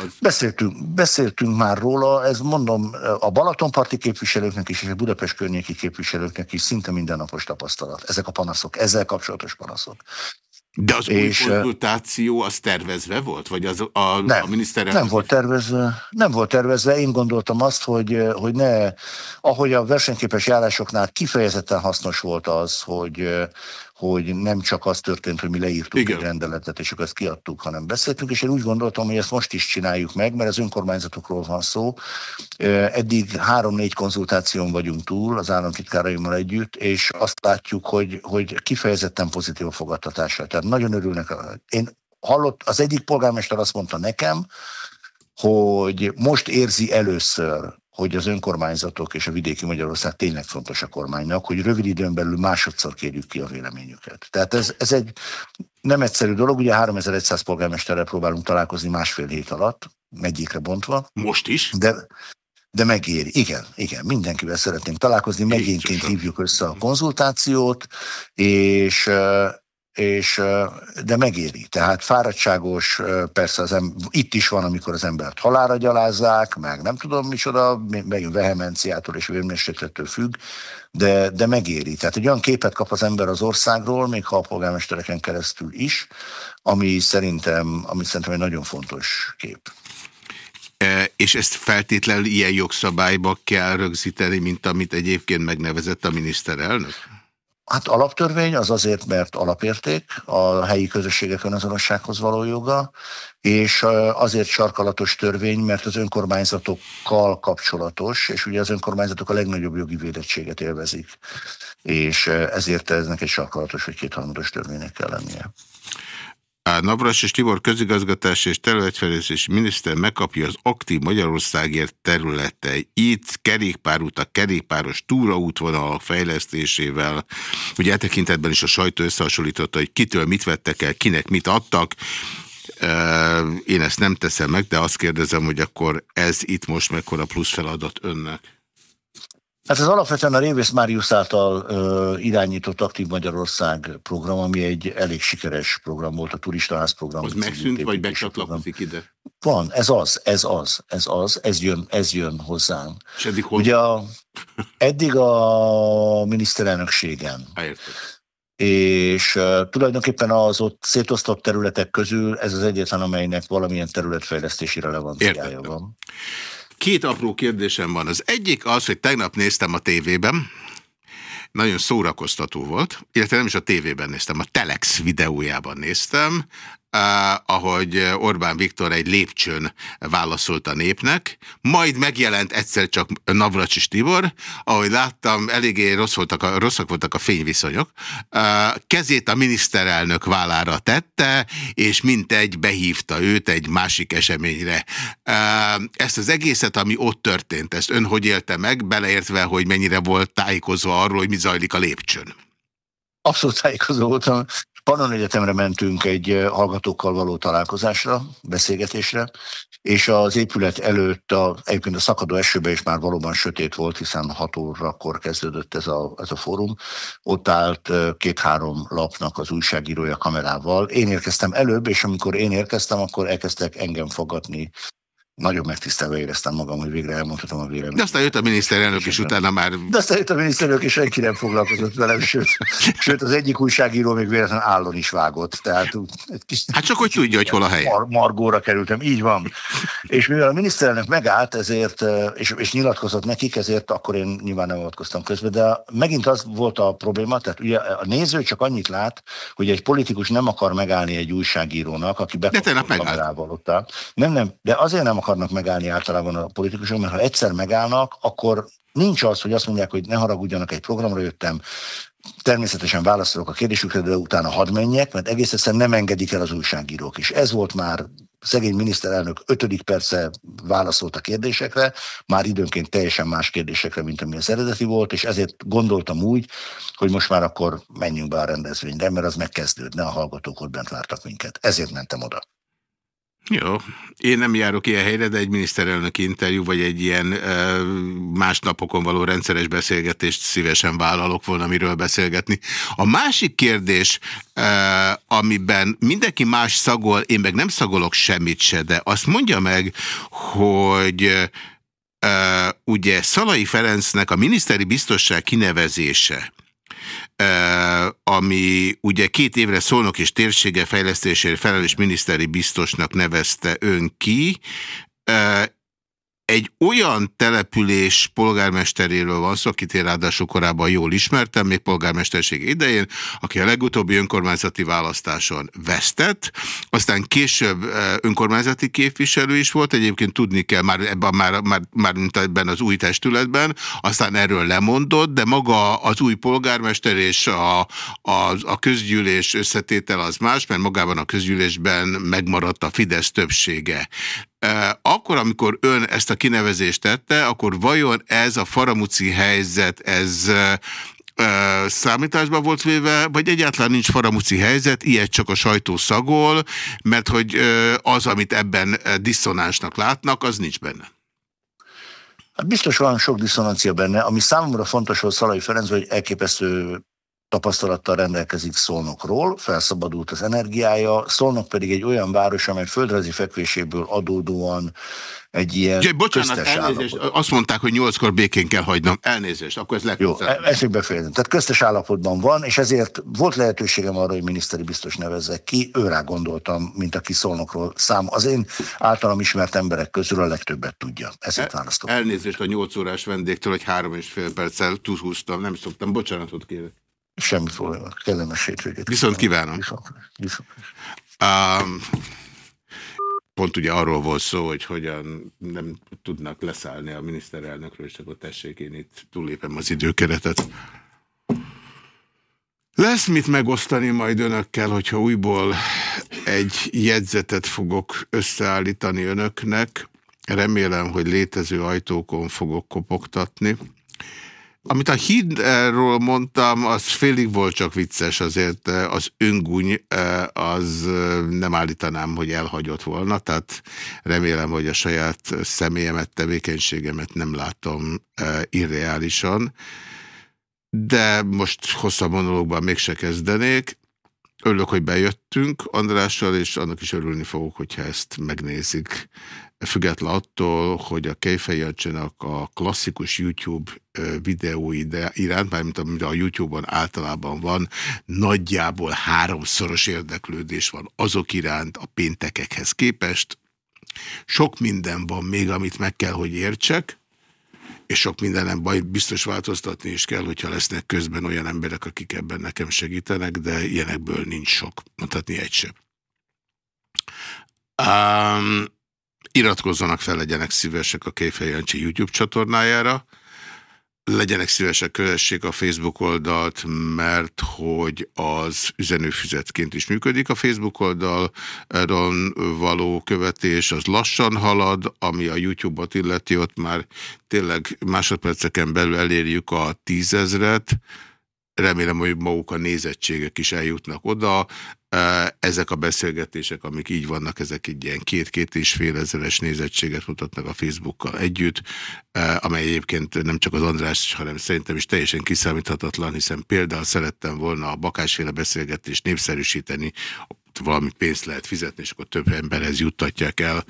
az... Beszéltünk, beszéltünk már róla, ez mondom, a Balatonparti képviselőknek is, és a Budapest környéki képviselőknek is szinte mindennapos tapasztalat. Ezek a panaszok, ezzel kapcsolatos panaszok. De az és, új konzultáció az tervezve volt? Vagy az a, nem, a miniszterelnök? Nem volt tervezve. Nem volt tervezve. Én gondoltam azt, hogy, hogy ne, ahogy a versenyképes járásoknál kifejezetten hasznos volt az, hogy, hogy nem csak az történt, hogy mi leírtuk Igen. egy rendeletet, és akkor ezt kiadtuk, hanem beszéltünk, és én úgy gondoltam, hogy ezt most is csináljuk meg, mert az önkormányzatokról van szó. Eddig három-négy konzultáción vagyunk túl az államtitkáraimmal együtt, és azt látjuk, hogy, hogy kifejezetten pozitív a fogadtatása. Tehát nagyon örülnek. Én hallott, az egyik polgármester azt mondta nekem, hogy most érzi először, hogy az önkormányzatok és a vidéki Magyarország tényleg fontos a kormánynak, hogy rövid időn belül másodszor kérjük ki a véleményüket. Tehát ez, ez egy nem egyszerű dolog, ugye 3100 polgármesterrel próbálunk találkozni másfél hét alatt, megyékre bontva. Most is? De, de megéri. Igen, igen, mindenkivel szeretnénk találkozni, megyénként hívjuk össze a konzultációt, és és, de megéri. Tehát fáradtságos, persze az em, itt is van, amikor az embert halára gyalázzák, meg nem tudom micsoda, megint vehemenciától és vérmérséklettől függ, de, de megéri. Tehát egy olyan képet kap az ember az országról, még ha a polgármestereken keresztül is, ami szerintem, ami szerintem egy nagyon fontos kép. E, és ezt feltétlenül ilyen jogszabályba kell rögzíteni, mint amit egyébként megnevezett a miniszterelnök? Hát alaptörvény az azért, mert alapérték a helyi közösségek önazonossághoz való joga, és azért sarkalatos törvény, mert az önkormányzatokkal kapcsolatos, és ugye az önkormányzatok a legnagyobb jogi védettséget élvezik, és ezért eznek egy sarkalatos vagy kétharmados törvénynek kell lennie. Navras és Tibor közigazgatás és területfejlesztési miniszter megkapja az aktív Magyarországért területe. Itt kerékpárutak, kerékpáros túraútvonalak fejlesztésével. Ugye e tekintetben is a sajtó összehasonlította, hogy kitől mit vettek el, kinek mit adtak. Én ezt nem teszem meg, de azt kérdezem, hogy akkor ez itt most mekkora plusz feladat önnek? Hát ez alapvetően a Révész Máriusz által ö, irányított Aktív Magyarország program, ami egy elég sikeres program volt, a turistaház program. Az megszűnt, vagy becsatlakozik ide? Van, ez az, ez az, ez az, ez jön, ez jön hozzánk. És eddig hol? Ugye a, eddig a miniszterelnökségen. Értem. És uh, tulajdonképpen az ott szétosztott területek közül ez az egyetlen, amelynek valamilyen területfejlesztési relevanciája van. Két apró kérdésem van. Az egyik az, hogy tegnap néztem a tévében, nagyon szórakoztató volt, illetve nem is a tévében néztem, a Telex videójában néztem, ahogy Orbán Viktor egy lépcsőn válaszolt a népnek, majd megjelent egyszer csak Navracsis Tibor, ahogy láttam, eléggé rossz voltak a, rosszak voltak a fényviszonyok, kezét a miniszterelnök vállára tette, és mintegy behívta őt egy másik eseményre. Ezt az egészet, ami ott történt, ezt ön hogy élte meg, beleértve, hogy mennyire volt tájékozva arról, hogy mi zajlik a lépcsőn? Abszolút tájékozó voltam. Pannon Egyetemre mentünk egy hallgatókkal való találkozásra, beszélgetésre, és az épület előtt, a, egyébként a szakadó esőben is már valóban sötét volt, hiszen 6 órakor kezdődött ez a, ez a fórum. Ott állt két-három lapnak az újságírója kamerával. Én érkeztem előbb, és amikor én érkeztem, akkor elkezdtek engem fogadni nagyon megtisztelve éreztem magam, hogy végre elmondhatom a véleményt. De aztán jött a miniszterelnök, és utána már... De aztán jött a miniszterelnök, és senki nem foglalkozott velem, sőt, sőt az egyik újságíró még véletlenül állon is vágott. Tehát, egy kis, hát csak hogy tudja, hogy hol a helye. Mar Margóra kerültem, így van. És mivel a miniszterelnök megállt, ezért, és, és nyilatkozott nekik, ezért akkor én nyilván nem avatkoztam közben, de megint az volt a probléma, tehát ugye a néző csak annyit lát, hogy egy politikus nem akar megállni egy újságírónak, aki bekapcsolja a kamerával Nem, nem, de azért nem akarnak megállni általában a politikusok, mert ha egyszer megállnak, akkor nincs az, hogy azt mondják, hogy ne haragudjanak, egy programra jöttem, természetesen válaszolok a kérdésükre, de utána hadd menjek, mert egész egyszerűen nem engedik el az újságírók is. Ez volt már szegény miniszterelnök ötödik perce válaszolt a kérdésekre, már időnként teljesen más kérdésekre, mint ami az eredeti volt, és ezért gondoltam úgy, hogy most már akkor menjünk be a rendezvényre, mert az megkezdődne, a hallgatók ott bent vártak minket. Ezért mentem oda. Jó. Én nem járok ilyen helyre, de egy miniszterelnök interjú, vagy egy ilyen e, más napokon való rendszeres beszélgetést szívesen vállalok volna, miről beszélgetni. A másik kérdés, e, amiben mindenki más szagol, én meg nem szagolok semmit se, de azt mondja meg, hogy e, ugye Szalai Ferencnek a miniszteri biztosság kinevezése, ami ugye két évre szólnok és térsége fejlesztésére felelős miniszteri biztosnak nevezte ön ki, egy olyan település polgármesteréről van szó, akit én ráadásul korábban jól ismertem, még polgármesterség idején, aki a legutóbbi önkormányzati választáson vesztett, aztán később eh, önkormányzati képviselő is volt, egyébként tudni kell már ebben már, már, már mint ebben az új testületben, aztán erről lemondott, de maga az új polgármester és a, a, a közgyűlés összetétel az más, mert magában a közgyűlésben megmaradt a Fidesz többsége. Akkor, amikor ön ezt a kinevezést tette, akkor vajon ez a faramuci helyzet, ez számításba volt véve, vagy egyáltalán nincs faramuci helyzet, ilyet csak a sajtó szagol, mert hogy az, amit ebben diszonánsnak látnak, az nincs benne. Hát biztos van sok diszonancia benne, ami számomra fontos volt Szalai Ferenc, hogy elképesztő tapasztalattal rendelkezik Szolnokról, felszabadult az energiája, Szolnok pedig egy olyan város, amely földrajzi fekvéséből adódóan egy ilyen Ugye, bocsánat, elnézést, állapot. azt mondták, hogy nyolckor békén kell hagynom. Elnézést, akkor ez legközelebb. Jó, ezt befejezem. Tehát köztes állapotban van, és ezért volt lehetőségem arra, hogy miniszteri biztos nevezzek ki. Őrá gondoltam, mint aki Szolnokról szám. Az én általam ismert emberek közül a legtöbbet tudja. Ezért El, választottam. Elnézést a nyolc órás vendégtől, hogy három és fél perccel túlhúztam. Nem szoktam. Bocsánatot kérek. Semmi probléma. Kellemes hétvégét. Viszont kívánom. Viszont. Viszont. Um, pont ugye arról volt szó, hogy hogyan nem tudnak leszállni a miniszterelnökről, és akkor tessék, én itt túllépem az időkeretet. Lesz mit megosztani majd önökkel, hogyha újból egy jegyzetet fogok összeállítani önöknek. Remélem, hogy létező ajtókon fogok kopogtatni. Amit a hídról mondtam, az félig volt csak vicces, azért eh, az öngúny eh, az eh, nem állítanám, hogy elhagyott volna, tehát remélem, hogy a saját személyemet, tevékenységemet nem látom irreálisan, de most hosszabb monológban mégse kezdenék. Örülök, hogy bejöttünk Andrással, és annak is örülni fogok, hogyha ezt megnézik független attól, hogy a Kejfej a klasszikus YouTube videói iránt, mármint amit a YouTube-on általában van, nagyjából háromszoros érdeklődés van azok iránt a péntekekhez képest. Sok minden van még, amit meg kell, hogy értsek, és sok mindenem baj, biztos változtatni is kell, hogyha lesznek közben olyan emberek, akik ebben nekem segítenek, de ilyenekből nincs sok, mondhatni egy sem. Um, Iratkozzanak fel, legyenek szívesek a Kéfej Jancsi YouTube csatornájára, legyenek szívesek, kövessék a Facebook oldalt, mert hogy az üzenőfüzetként is működik a Facebook oldalon való követés, az lassan halad, ami a YouTube-ot illeti, ott már tényleg másodperceken belül elérjük a tízezret, remélem, hogy maguk a nézettségek is eljutnak oda. Ezek a beszélgetések, amik így vannak, ezek egy ilyen két-két és fél ezeres nézettséget mutatnak a Facebookkal együtt, amely egyébként nem csak az András, hanem szerintem is teljesen kiszámíthatatlan, hiszen például szerettem volna a bakásféle beszélgetést népszerűsíteni, valami pénzt lehet fizetni, és akkor több emberhez juttatják el,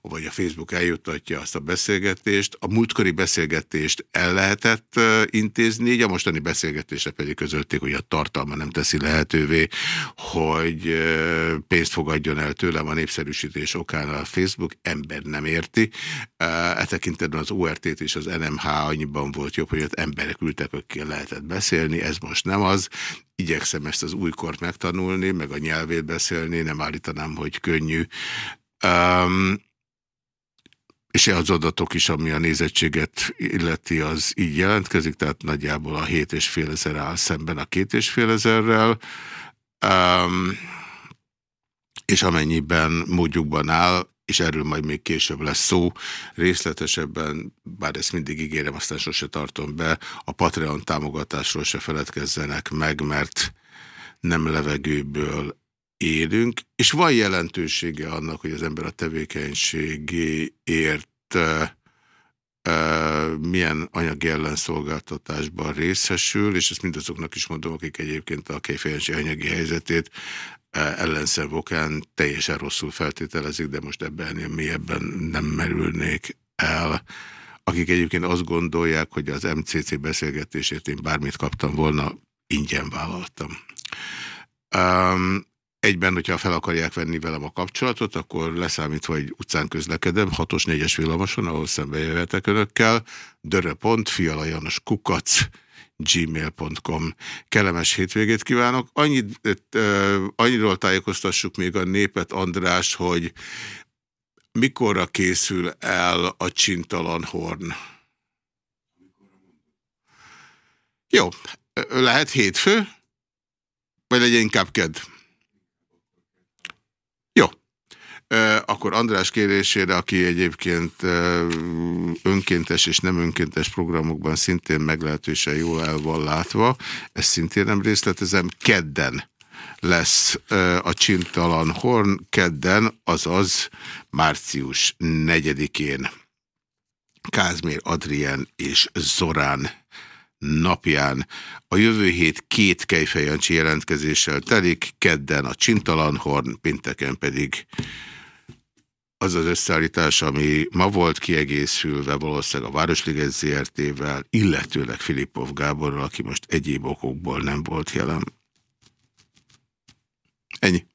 vagy a Facebook eljuttatja azt a beszélgetést. A múltkori beszélgetést el lehetett intézni, így a mostani beszélgetésre pedig közölték, hogy a tartalma nem teszi lehetővé, hogy pénzt fogadjon el tőlem a népszerűsítés okán a Facebook, ember nem érti. E tekintetben az ORT-t és az NMH annyiban volt jobb, hogy ott emberek ültek, akikkel lehetett beszélni, ez most nem az igyekszem ezt az újkort megtanulni, meg a nyelvét beszélni, nem állítanám, hogy könnyű. Um, és az adatok is, ami a nézettséget illeti, az így jelentkezik, tehát nagyjából a 7 és fél ezer áll szemben a két és fél ezerrel. Um, és amennyiben módjukban áll, és erről majd még később lesz szó részletesebben, bár ezt mindig ígérem, aztán sose tartom be, a Patreon támogatásról se feledkezzenek meg, mert nem levegőből élünk, és van jelentősége annak, hogy az ember a tevékenységéért milyen anyagi ellenszolgáltatásban részesül, és ezt mindazoknak is mondom, akik egyébként a kejfejancsi anyagi helyzetét ellenszervokán teljesen rosszul feltételezik, de most ebben mélyebben nem merülnék el. Akik egyébként azt gondolják, hogy az MCC beszélgetését én bármit kaptam volna, ingyen vállaltam. Um, Egyben, hogyha fel akarják venni velem a kapcsolatot, akkor leszámítva, hogy utcán közlekedem, 6-os, 4-es villamoson, ahol szembe jöhetek önökkel, dörö.fialajanos kukac gmail.com. Kellemes hétvégét kívánok. Annyit, annyiról tájékoztassuk még a népet, András, hogy mikorra készül el a csintalan horn? Jó, lehet hétfő, vagy legyen inkább kedd? Akkor András kérésére, aki egyébként önkéntes és nem önkéntes programokban szintén meglehetősen jól el van látva, ezt szintén nem részletezem, kedden lesz a Csintalan Horn, kedden, azaz március 4-én. Kázmér Adrien és Zorán napján. A jövő hét két kejfejancsi jelentkezéssel telik, kedden a Csintalan Horn, pinteken pedig az az összeállítás, ami ma volt kiegészülve valószínűleg a Városliget ZRT-vel, illetőleg Filipov Gáborral, aki most egyéb okokból nem volt jelen. any